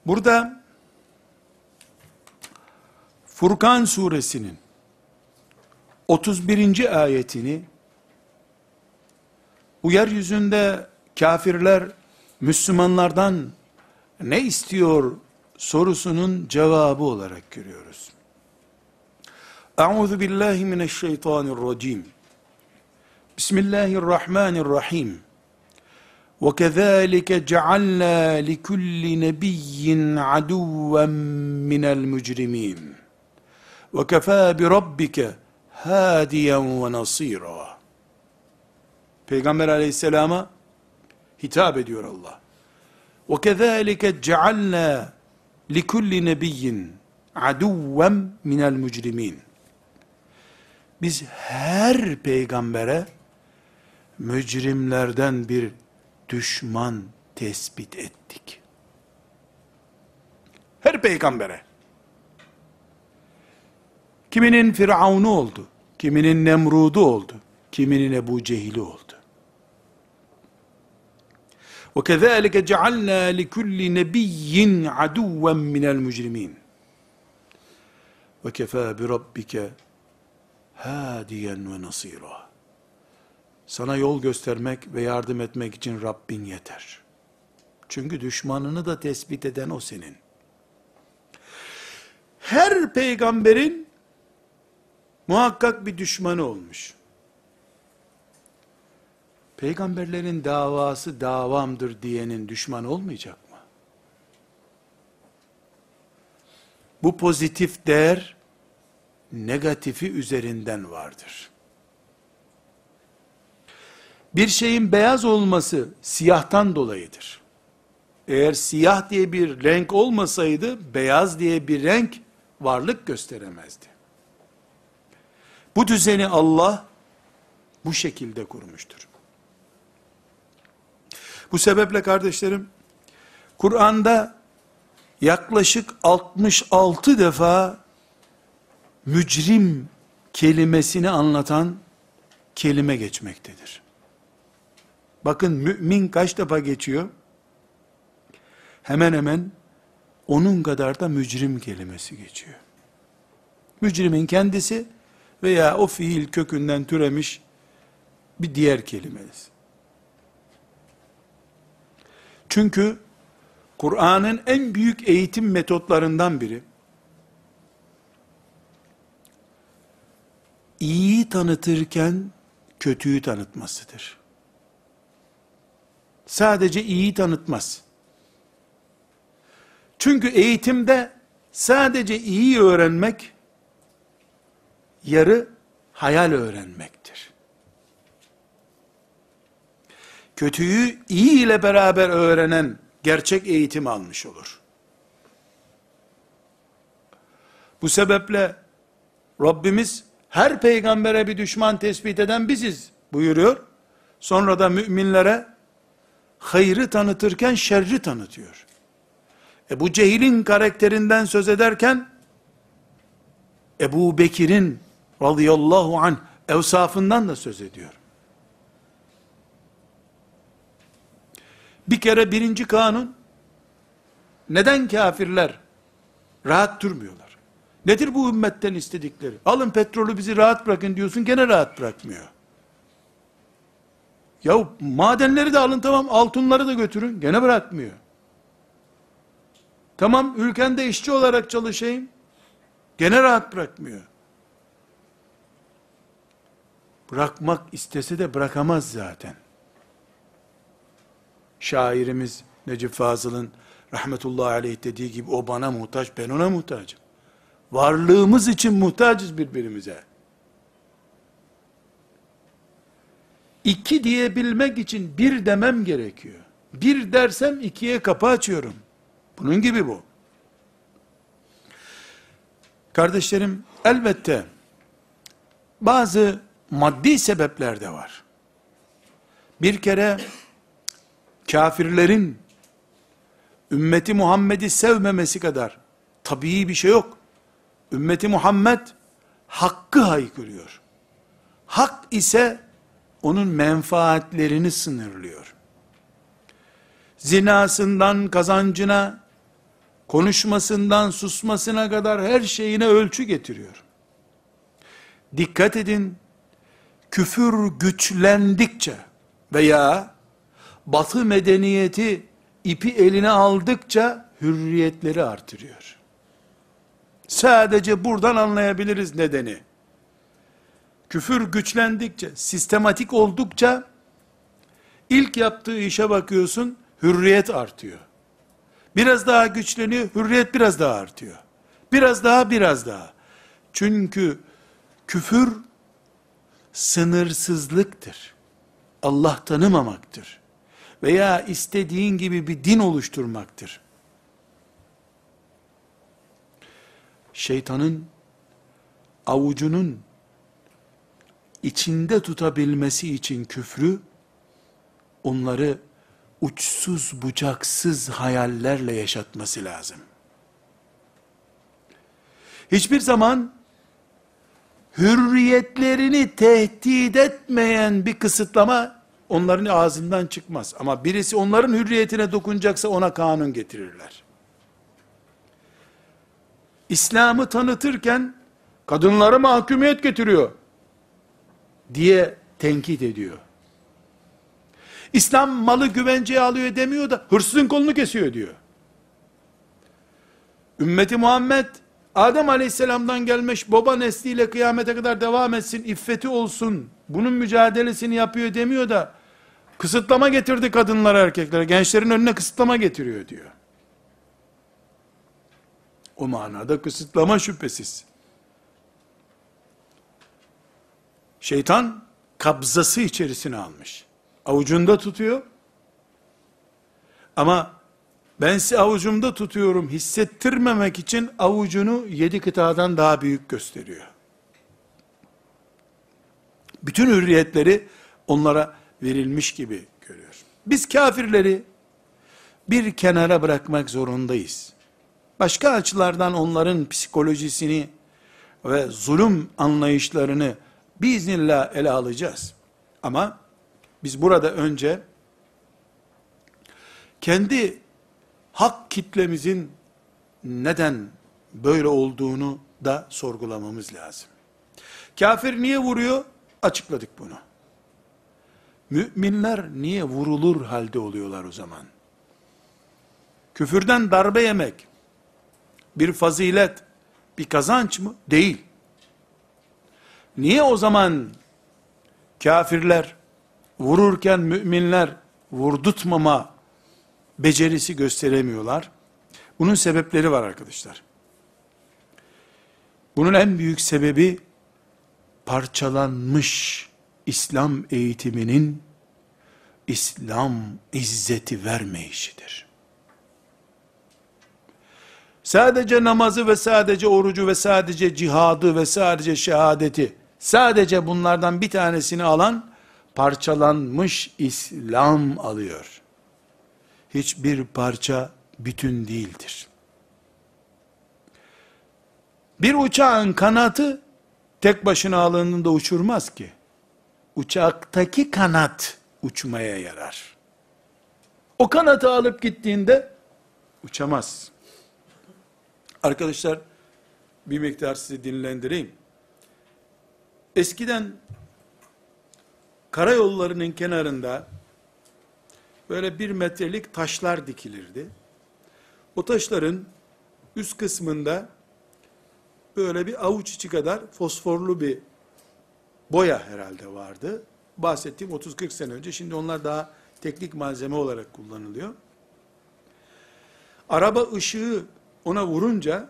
Burada Furkan suresinin 31. ayetini bu yeryüzünde kafirler Müslümanlardan ne istiyor sorusunun cevabı olarak görüyoruz. Euzu billahi mineşşeytanirracim. Bismillahirrahmanirrahim. Ve kezalike cealna likulli nebiyyin aduven minel mücrimin. Ve kefâ bi rabbike hadiyen ve nasira. Peygamber aleyhisselama hitap ediyor Allah. Ve kezalike cealna likulli nebiyyin aduven minel mücrimin. Biz her peygambere mücrimlerden bir düşman tespit ettik. Her peygambere. Kiminin Firavun'u oldu, kiminin Nemrud'u oldu, kiminin Ebu Cehil'i oldu. وَكَذَٰلِكَ جَعَلْنَا لِكُلِّ نَبِيٍّ عَدُوًّا مِنَ الْمُجْرِمِينَ وَكَفَى بِرَبِّكَ هَادِيًا وَنَصِيرًا sana yol göstermek ve yardım etmek için Rabbin yeter. Çünkü düşmanını da tespit eden o senin. Her peygamberin muhakkak bir düşmanı olmuş. Peygamberlerin davası davamdır diyenin düşman olmayacak mı? Bu pozitif değer negatifi üzerinden vardır. Bir şeyin beyaz olması siyahtan dolayıdır. Eğer siyah diye bir renk olmasaydı beyaz diye bir renk varlık gösteremezdi. Bu düzeni Allah bu şekilde kurmuştur. Bu sebeple kardeşlerim, Kur'an'da yaklaşık 66 defa mücrim kelimesini anlatan kelime geçmektedir. Bakın mümin kaç defa geçiyor? Hemen hemen onun kadar da mücrim kelimesi geçiyor. Mücrimin kendisi veya o fiil kökünden türemiş bir diğer kelimesi. Çünkü Kur'an'ın en büyük eğitim metotlarından biri, iyi tanıtırken kötüyü tanıtmasıdır. Sadece iyi tanıtmaz. Çünkü eğitimde sadece iyi öğrenmek, yarı hayal öğrenmektir. Kötüyü iyi ile beraber öğrenen gerçek eğitim almış olur. Bu sebeple Rabbimiz her peygambere bir düşman tespit eden biziz buyuruyor. Sonra da müminlere hayrı tanıtırken şerri tanıtıyor. Ebu Cehil'in karakterinden söz ederken Ebu Bekir'in radıyallahu anh evsafından da söz ediyor. Bir kere birinci kanun, neden kafirler rahat durmuyorlar? Nedir bu ümmetten istedikleri? Alın petrolü bizi rahat bırakın diyorsun, gene rahat bırakmıyor. Ya madenleri de alın tamam, altınları da götürün, gene bırakmıyor. Tamam, ülkende işçi olarak çalışayım, gene rahat bırakmıyor. Bırakmak istese de bırakamaz zaten şairimiz Necip Fazıl'ın rahmetullahi aleyh dediği gibi o bana muhtaç, ben ona muhtacım. Varlığımız için muhtacız birbirimize. İki diyebilmek için bir demem gerekiyor. Bir dersem ikiye kapı açıyorum. Bunun gibi bu. Kardeşlerim, elbette bazı maddi sebepler de var. Bir kere kafirlerin ümmeti Muhammed'i sevmemesi kadar tabii bir şey yok. Ümmeti Muhammed hakkı haykırıyor. Hak ise onun menfaatlerini sınırlıyor. Zinasından kazancına, konuşmasından susmasına kadar her şeyine ölçü getiriyor. Dikkat edin, küfür güçlendikçe veya batı medeniyeti ipi eline aldıkça hürriyetleri artırıyor. Sadece buradan anlayabiliriz nedeni. Küfür güçlendikçe, sistematik oldukça ilk yaptığı işe bakıyorsun, hürriyet artıyor. Biraz daha güçleniyor, hürriyet biraz daha artıyor. Biraz daha, biraz daha. Çünkü küfür sınırsızlıktır. Allah tanımamaktır veya istediğin gibi bir din oluşturmaktır. Şeytanın avucunun içinde tutabilmesi için küfrü onları uçsuz bucaksız hayallerle yaşatması lazım. Hiçbir zaman hürriyetlerini tehdit etmeyen bir kısıtlama onların ağzından çıkmaz. Ama birisi onların hürriyetine dokunacaksa ona kanun getirirler. İslam'ı tanıtırken kadınlara mahkumiyet getiriyor diye tenkit ediyor. İslam malı güvenceye alıyor demiyor da hırsızın kolunu kesiyor diyor. Ümmeti Muhammed Adem aleyhisselamdan gelmiş baba nesliyle kıyamete kadar devam etsin, iffeti olsun, bunun mücadelesini yapıyor demiyor da, kısıtlama getirdi kadınlara erkeklere, gençlerin önüne kısıtlama getiriyor diyor. O manada kısıtlama şüphesiz. Şeytan kabzası içerisine almış. Avucunda tutuyor. Ama ben sizi avucumda tutuyorum hissettirmemek için avucunu yedi kıtadan daha büyük gösteriyor. Bütün hürriyetleri onlara verilmiş gibi görüyor. Biz kafirleri bir kenara bırakmak zorundayız. Başka açılardan onların psikolojisini ve zulüm anlayışlarını biiznillah ele alacağız. Ama biz burada önce kendi hak kitlemizin neden böyle olduğunu da sorgulamamız lazım. Kafir niye vuruyor? Açıkladık bunu. Müminler niye vurulur halde oluyorlar o zaman? Küfürden darbe yemek bir fazilet, bir kazanç mı? Değil. Niye o zaman kafirler vururken müminler vurdutmama becerisi gösteremiyorlar? Bunun sebepleri var arkadaşlar. Bunun en büyük sebebi parçalanmış İslam eğitiminin İslam izzeti vermeyişidir. Sadece namazı ve sadece orucu ve sadece cihadı ve sadece şehadeti sadece bunlardan bir tanesini alan parçalanmış İslam alıyor. Hiçbir parça bütün değildir. Bir uçağın kanatı tek başına alındığında uçurmaz ki. Uçaktaki kanat uçmaya yarar. O kanatı alıp gittiğinde uçamaz. Arkadaşlar bir miktar sizi dinlendireyim. Eskiden karayollarının kenarında böyle bir metrelik taşlar dikilirdi. O taşların üst kısmında böyle bir avuç içi kadar fosforlu bir boya herhalde vardı. Bahsettiğim 30-40 sene önce. Şimdi onlar daha teknik malzeme olarak kullanılıyor. Araba ışığı ona vurunca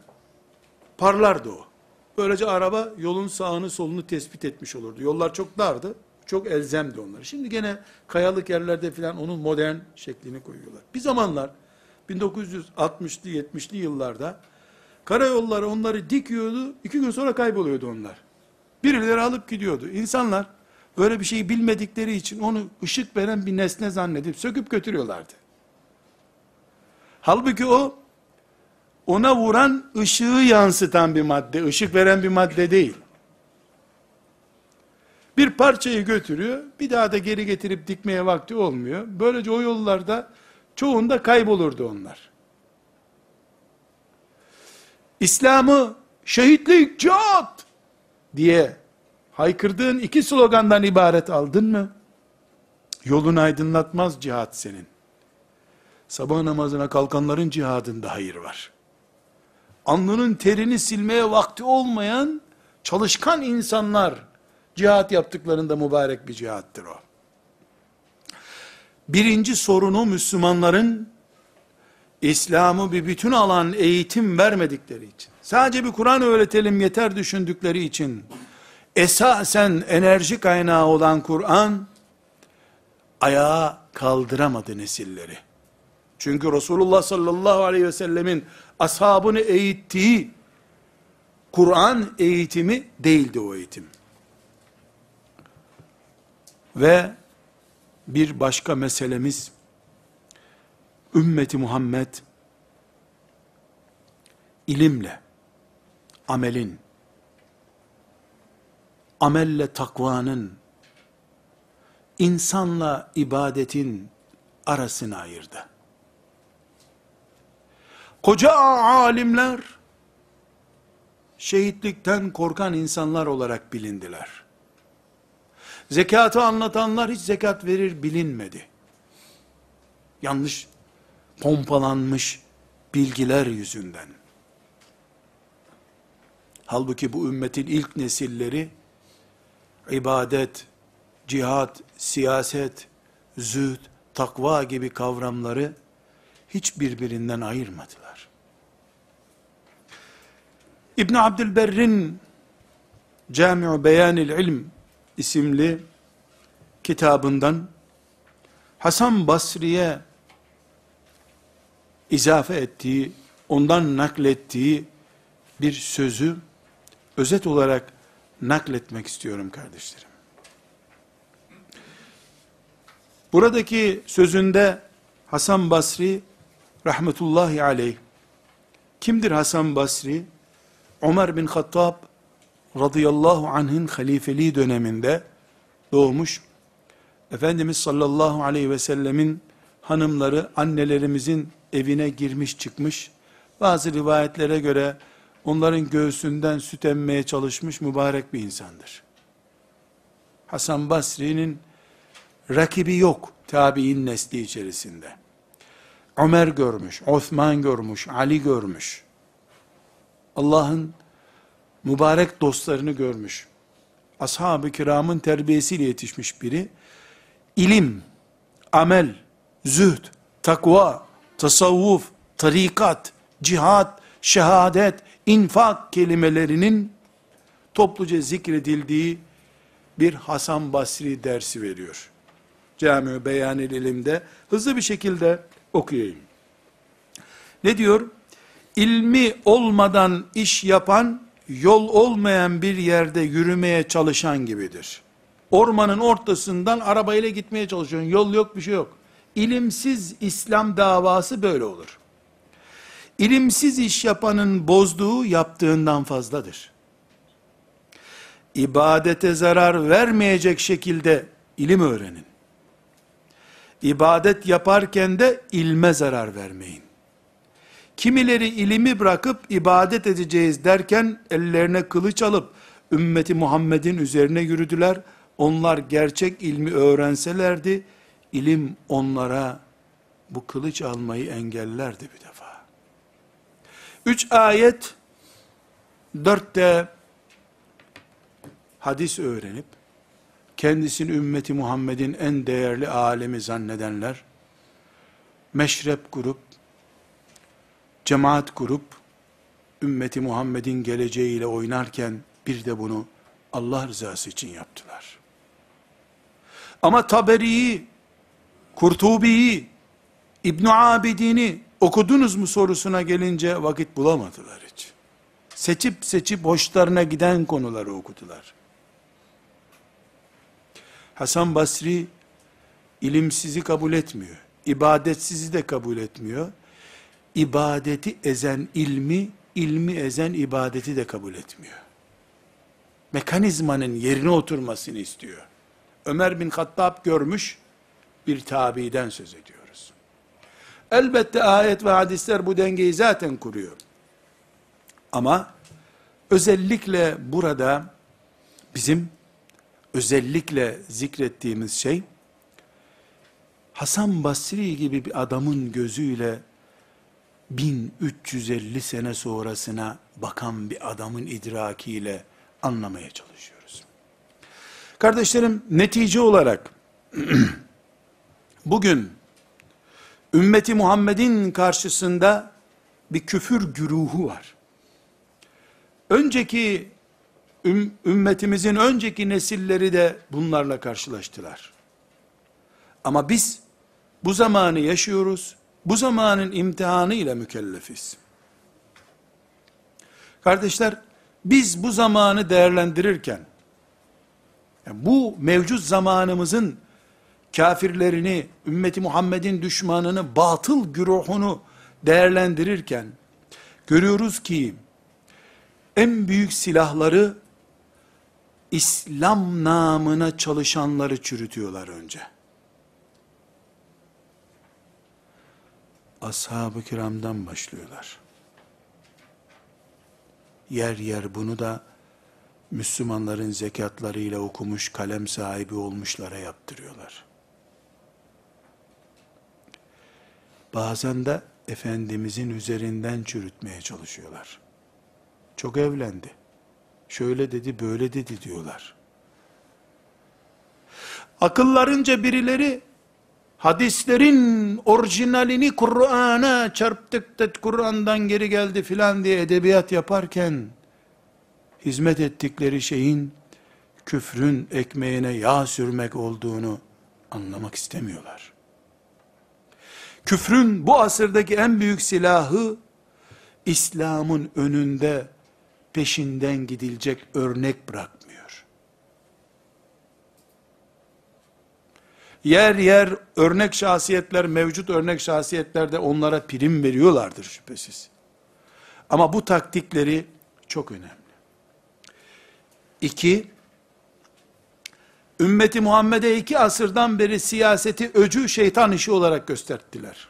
parlardı o. Böylece araba yolun sağını solunu tespit etmiş olurdu. Yollar çok dardı. Çok elzemdi onlar. Şimdi gene kayalık yerlerde filan onun modern şeklini koyuyorlar. Bir zamanlar 1960'lı 70'li yıllarda karayolları onları dikiyordu. iki gün sonra kayboluyordu onlar. Birileri alıp gidiyordu. İnsanlar böyle bir şeyi bilmedikleri için onu ışık veren bir nesne zannedip söküp götürüyorlardı. Halbuki o ona vuran ışığı yansıtan bir madde, ışık veren bir madde değil. Bir parçayı götürüyor, bir daha da geri getirip dikmeye vakti olmuyor. Böylece o yollarda çoğunda kaybolurdu onlar. İslam'ı şehitlik, cihat diye haykırdığın iki slogandan ibaret aldın mı? Yolunu aydınlatmaz cihat senin. Sabah namazına kalkanların cihadında hayır var. Alnının terini silmeye vakti olmayan çalışkan insanlar cihat yaptıklarında mübarek bir cihattır o. Birinci sorunu Müslümanların İslam'ı bir bütün alan eğitim vermedikleri için, sadece bir Kur'an öğretelim yeter düşündükleri için, esasen enerji kaynağı olan Kur'an, ayağa kaldıramadı nesilleri. Çünkü Resulullah sallallahu aleyhi ve sellemin ashabını eğittiği Kur'an eğitimi değildi o eğitim. Ve bir başka meselemiz, ümmeti Muhammed, ilimle, amelin, amelle takvanın, insanla ibadetin arasını ayırdı. Koca alimler, şehitlikten korkan insanlar olarak bilindiler. Zekatı anlatanlar hiç zekat verir bilinmedi. Yanlış pompalanmış bilgiler yüzünden. Halbuki bu ümmetin ilk nesilleri ibadet, cihat, siyaset, zühd, takva gibi kavramları hiç birbirinden ayırmadılar. İbn Abdülberr'in Camiu Beyanil İlm isimli kitabından Hasan Basri'ye izafe ettiği, ondan naklettiği bir sözü özet olarak nakletmek istiyorum kardeşlerim. Buradaki sözünde Hasan Basri rahmetullahi aleyh kimdir Hasan Basri? Ömer bin Hattab radıyallahu anh'ın halifeliği döneminde doğmuş. Efendimiz sallallahu aleyhi ve sellemin hanımları annelerimizin evine girmiş çıkmış, Bazı rivayetlere göre onların göğsünden süt emmeye çalışmış mübarek bir insandır. Hasan Basri'nin rakibi yok tabi'in nesli içerisinde. Ömer görmüş, Osman görmüş, Ali görmüş. Allah'ın mübarek dostlarını görmüş. Ashab-ı kiramın terbiyesiyle yetişmiş biri. İlim, amel, zühd, takva, tasavvuf, tarikat, cihat, şehadet, infak kelimelerinin topluca zikredildiği bir Hasan Basri dersi veriyor. Cami-i Beyanil İlim'de hızlı bir şekilde okuyayım. Ne diyor? İlmi olmadan iş yapan, yol olmayan bir yerde yürümeye çalışan gibidir. Ormanın ortasından arabayla gitmeye çalışıyorsun. Yol yok, bir şey yok. İlimsiz İslam davası böyle olur. İlimsiz iş yapanın bozduğu yaptığından fazladır. İbadete zarar vermeyecek şekilde ilim öğrenin. İbadet yaparken de ilme zarar vermeyin. Kimileri ilimi bırakıp ibadet edeceğiz derken ellerine kılıç alıp ümmeti Muhammed'in üzerine yürüdüler. Onlar gerçek ilmi öğrenselerdi, ilim onlara bu kılıç almayı engellerdi bir defa. Üç ayet, dörtte hadis öğrenip, kendisini ümmeti Muhammed'in en değerli alemi zannedenler, meşrep kurup, cemaat kurup, ümmeti Muhammed'in geleceğiyle oynarken, bir de bunu Allah rızası için yaptılar. Ama Taberi'yi, Kurtubi'yi, İbn Abidin'i okudunuz mu sorusuna gelince vakit bulamadılar hiç. Seçip seçip hoşlarına giden konuları okudular. Hasan Basri ilimsizi kabul etmiyor. İbadetsizi de kabul etmiyor. İbadeti ezen ilmi, ilmi ezen ibadeti de kabul etmiyor. Mekanizmanın yerine oturmasını istiyor. Ömer bin Hattab görmüş bir tabiden söz ediyoruz. Elbette ayet ve hadisler bu dengeyi zaten kuruyor. Ama özellikle burada bizim özellikle zikrettiğimiz şey, Hasan Basri gibi bir adamın gözüyle 1350 sene sonrasına bakan bir adamın idrakiyle anlamaya çalışıyoruz. Kardeşlerim netice olarak <clears throat> bugün ümmeti Muhammed'in karşısında bir küfür güruhu var. Önceki üm, ümmetimizin önceki nesilleri de bunlarla karşılaştılar. Ama biz bu zamanı yaşıyoruz. Bu zamanın imtihanı ile mükellefiz. Kardeşler, biz bu zamanı değerlendirirken, yani bu mevcut zamanımızın kafirlerini, ümmeti Muhammed'in düşmanını, batıl güruhunu değerlendirirken, görüyoruz ki, en büyük silahları İslam namına çalışanları çürütüyorlar önce. Ashab-ı kiramdan başlıyorlar. Yer yer bunu da Müslümanların zekatlarıyla okumuş, kalem sahibi olmuşlara yaptırıyorlar. Bazen de Efendimizin üzerinden çürütmeye çalışıyorlar. Çok evlendi şöyle dedi, böyle dedi diyorlar. Akıllarınca birileri hadislerin orijinalini Kur'an'a çarptık da Kur'an'dan geri geldi filan diye edebiyat yaparken hizmet ettikleri şeyin küfrün ekmeğine yağ sürmek olduğunu anlamak istemiyorlar. Küfrün bu asırdaki en büyük silahı İslam'ın önünde peşinden gidilecek örnek bırakmıyor. Yer yer örnek şahsiyetler, mevcut örnek şahsiyetlerde onlara prim veriyorlardır şüphesiz. Ama bu taktikleri çok önemli. İki, ümmeti Muhammed'e iki asırdan beri siyaseti öcü şeytan işi olarak gösterdiler.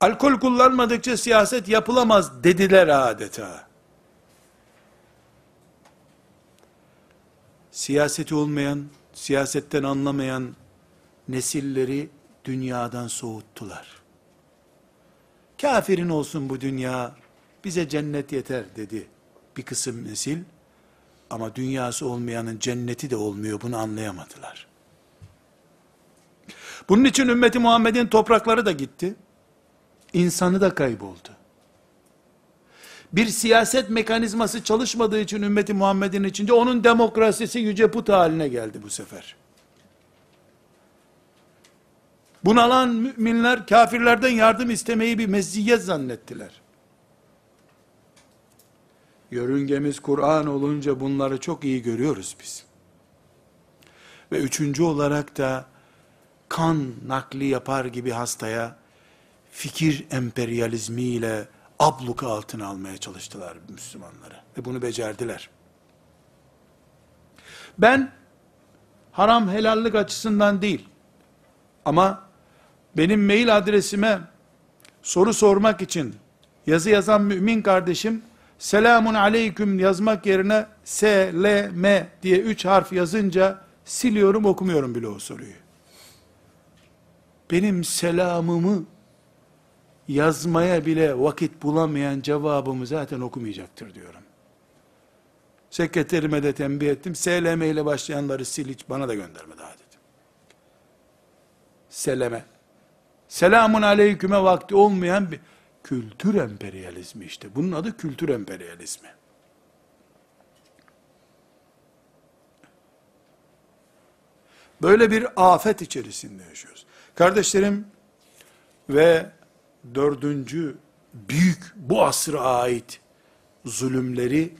Alkol kullanmadıkça siyaset yapılamaz dediler adeta. Siyaseti olmayan, siyasetten anlamayan nesilleri dünyadan soğuttular. Kafirin olsun bu dünya, bize cennet yeter dedi bir kısım nesil. Ama dünyası olmayanın cenneti de olmuyor, bunu anlayamadılar. Bunun için ümmeti Muhammed'in toprakları da gitti. insanı da kayboldu. Bir siyaset mekanizması çalışmadığı için ümmeti Muhammed'in içinde onun demokrasisi yüce put haline geldi bu sefer. Bunalan müminler kafirlerden yardım istemeyi bir meziyet zannettiler. Yörüngemiz Kur'an olunca bunları çok iyi görüyoruz biz. Ve üçüncü olarak da kan nakli yapar gibi hastaya fikir emperyalizmiyle abluka altına almaya çalıştılar Müslümanları. Ve bunu becerdiler. Ben haram helallik açısından değil ama benim mail adresime soru sormak için yazı yazan mümin kardeşim selamun aleyküm yazmak yerine S, L, M diye üç harf yazınca siliyorum okumuyorum bile o soruyu. Benim selamımı yazmaya bile vakit bulamayan cevabımı zaten okumayacaktır diyorum. Sekreterime de tembih ettim. SLM ile başlayanları sil hiç bana da gönderme daha dedim. Seleme. Selamun aleyküme vakti olmayan bir kültür emperyalizmi işte. Bunun adı kültür emperyalizmi. Böyle bir afet içerisinde yaşıyoruz. Kardeşlerim ve dördüncü büyük bu asra ait zulümleri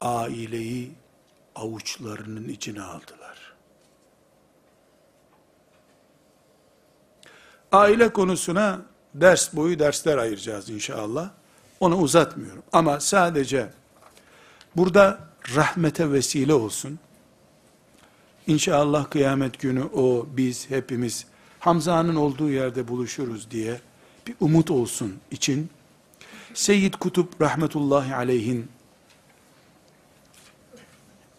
aileyi avuçlarının içine aldılar. Aile konusuna ders boyu dersler ayıracağız inşallah. Onu uzatmıyorum. Ama sadece burada rahmete vesile olsun. İnşallah kıyamet günü o, biz, hepimiz Hamza'nın olduğu yerde buluşuruz diye bir umut olsun için Seyyid Kutup rahmetullahi aleyhin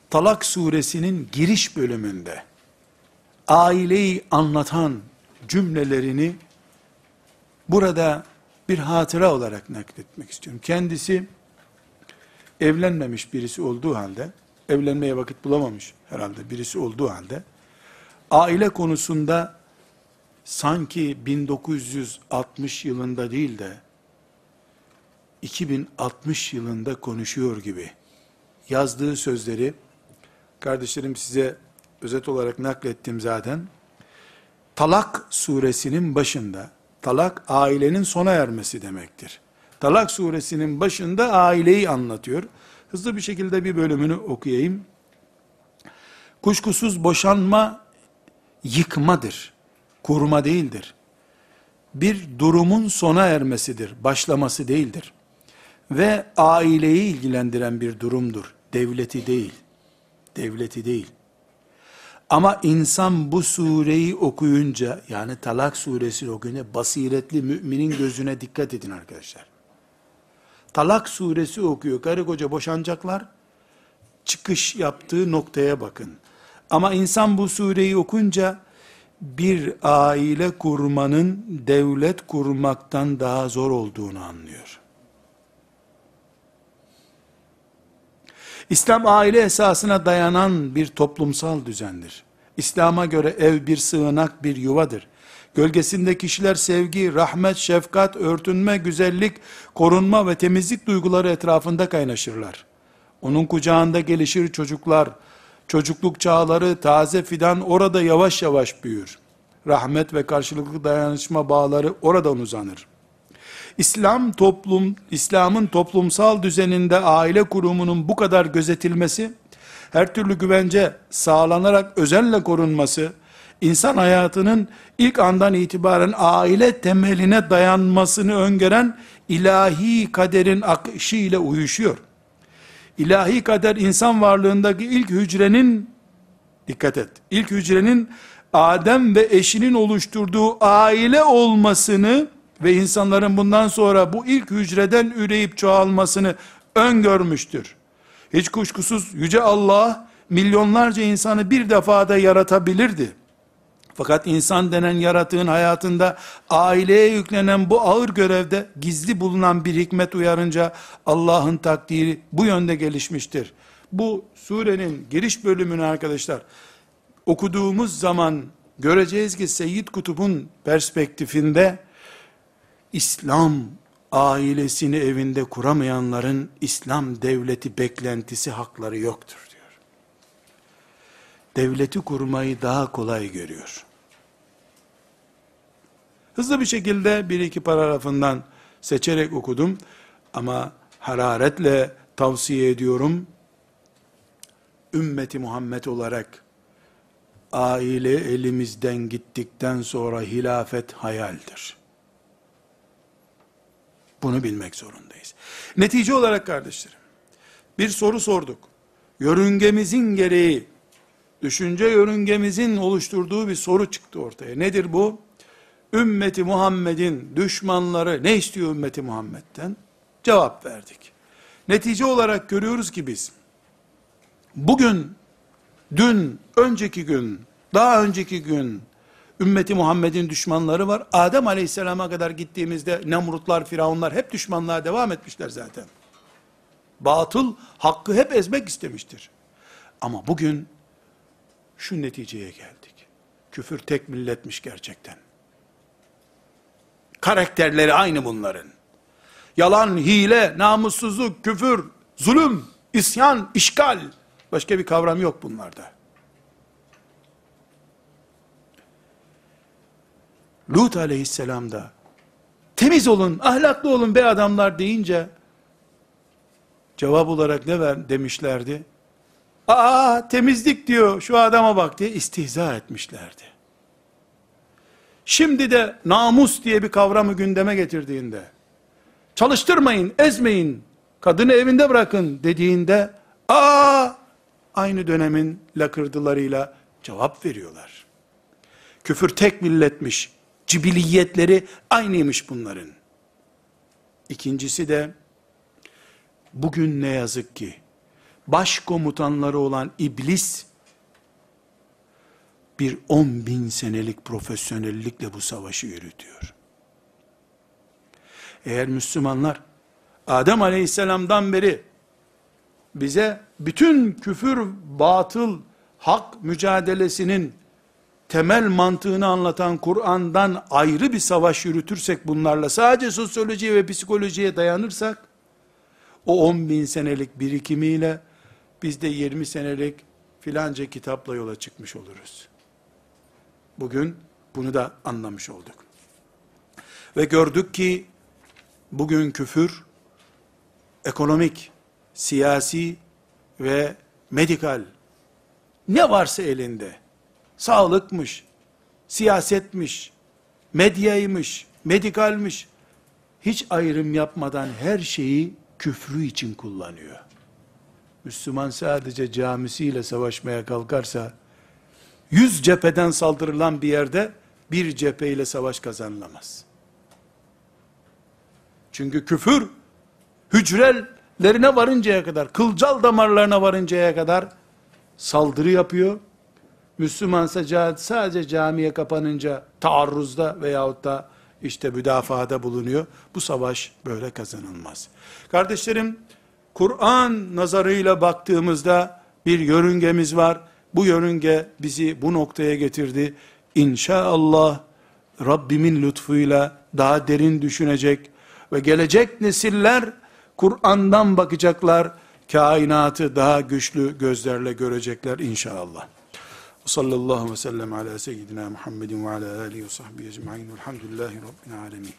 Talak suresinin giriş bölümünde aileyi anlatan cümlelerini burada bir hatıra olarak nakletmek istiyorum. Kendisi evlenmemiş birisi olduğu halde, evlenmeye vakit bulamamış herhalde birisi olduğu halde, aile konusunda sanki 1960 yılında değil de 2060 yılında konuşuyor gibi yazdığı sözleri kardeşlerim size özet olarak naklettim zaten. Talak suresinin başında talak ailenin sona ermesi demektir. Talak suresinin başında aileyi anlatıyor. Hızlı bir şekilde bir bölümünü okuyayım. Kuşkusuz boşanma yıkmadır kurma değildir. Bir durumun sona ermesidir, başlaması değildir. Ve aileyi ilgilendiren bir durumdur, devleti değil. Devleti değil. Ama insan bu sureyi okuyunca, yani Talak suresini okuyunca, basiretli müminin gözüne dikkat edin arkadaşlar. Talak suresi okuyor, karı koca boşanacaklar, çıkış yaptığı noktaya bakın. Ama insan bu sureyi okunca, bir aile kurmanın devlet kurmaktan daha zor olduğunu anlıyor. İslam aile esasına dayanan bir toplumsal düzendir. İslam'a göre ev bir sığınak, bir yuvadır. Gölgesinde kişiler sevgi, rahmet, şefkat, örtünme, güzellik, korunma ve temizlik duyguları etrafında kaynaşırlar. Onun kucağında gelişir çocuklar, çocukluk çağları taze fidan orada yavaş yavaş büyür. Rahmet ve karşılıklı dayanışma bağları oradan uzanır. İslam toplum, İslam'ın toplumsal düzeninde aile kurumunun bu kadar gözetilmesi, her türlü güvence sağlanarak özenle korunması, insan hayatının ilk andan itibaren aile temeline dayanmasını öngören ilahi kaderin akışı ile uyuşuyor ilahi kader insan varlığındaki ilk hücrenin, dikkat et, ilk hücrenin Adem ve eşinin oluşturduğu aile olmasını ve insanların bundan sonra bu ilk hücreden üreyip çoğalmasını öngörmüştür. Hiç kuşkusuz Yüce Allah milyonlarca insanı bir defada yaratabilirdi. Fakat insan denen yaratığın hayatında aileye yüklenen bu ağır görevde gizli bulunan bir hikmet uyarınca Allah'ın takdiri bu yönde gelişmiştir. Bu surenin giriş bölümünü arkadaşlar okuduğumuz zaman göreceğiz ki Seyyid Kutub'un perspektifinde İslam ailesini evinde kuramayanların İslam devleti beklentisi hakları yoktur diyor. Devleti kurmayı daha kolay görüyor. Hızlı bir şekilde bir iki paragrafından seçerek okudum ama hararetle tavsiye ediyorum. Ümmeti Muhammed olarak aile elimizden gittikten sonra hilafet hayaldir. Bunu bilmek zorundayız. Netice olarak kardeşlerim, bir soru sorduk. Yörüngemizin gereği, düşünce yörüngemizin oluşturduğu bir soru çıktı ortaya. Nedir bu? Ümmeti Muhammed'in düşmanları ne istiyor ümmeti Muhammed'den? Cevap verdik. Netice olarak görüyoruz ki biz, bugün, dün, önceki gün, daha önceki gün, ümmeti Muhammed'in düşmanları var. Adem aleyhisselama kadar gittiğimizde Nemrutlar, Firavunlar hep düşmanlığa devam etmişler zaten. Batıl, hakkı hep ezmek istemiştir. Ama bugün şu neticeye geldik. Küfür tek milletmiş gerçekten. Karakterleri aynı bunların. Yalan, hile, namussuzluk, küfür, zulüm, isyan, işgal. Başka bir kavram yok bunlarda. Lut aleyhisselam da temiz olun, ahlaklı olun be adamlar deyince cevap olarak ne ver demişlerdi? Aa temizlik diyor şu adama bak diye istihza etmişlerdi. Şimdi de namus diye bir kavramı gündeme getirdiğinde, çalıştırmayın, ezmeyin, kadını evinde bırakın dediğinde, aa aynı dönemin lakırdılarıyla cevap veriyorlar. Küfür tek milletmiş, cibiliyetleri aynıymış bunların. İkincisi de, bugün ne yazık ki, başkomutanları olan iblis, bir on bin senelik profesyonellikle bu savaşı yürütüyor. Eğer Müslümanlar, Adem aleyhisselamdan beri, bize bütün küfür, batıl, hak mücadelesinin temel mantığını anlatan Kur'an'dan ayrı bir savaş yürütürsek bunlarla, sadece sosyolojiye ve psikolojiye dayanırsak, o 10 bin senelik birikimiyle, biz de 20 senelik filanca kitapla yola çıkmış oluruz. Bugün bunu da anlamış olduk. Ve gördük ki, bugün küfür, ekonomik, siyasi ve medikal, ne varsa elinde, sağlıkmış, siyasetmiş, medyaymış, medikalmiş, hiç ayrım yapmadan her şeyi küfrü için kullanıyor. Müslüman sadece camisiyle savaşmaya kalkarsa, yüz cepheden saldırılan bir yerde, bir cepheyle savaş kazanılamaz. Çünkü küfür, hücrelerine varıncaya kadar, kılcal damarlarına varıncaya kadar saldırı yapıyor, Müslümansa sadece camiye kapanınca taarruzda veyahut da işte müdafaada bulunuyor. Bu savaş böyle kazanılmaz. Kardeşlerim, Kur'an nazarıyla baktığımızda bir yörüngemiz var. Bu yörünge bizi bu noktaya getirdi. İnşallah Rabbimin lütfuyla daha derin düşünecek ve gelecek nesiller Kur'an'dan bakacaklar. Kainatı daha güçlü gözlerle görecekler inşallah. Sallallahu ve sellem ala seyyidina Muhammedin ve ala alihi ve sahbihi ecma'in velhamdülillahi rabbil alemin.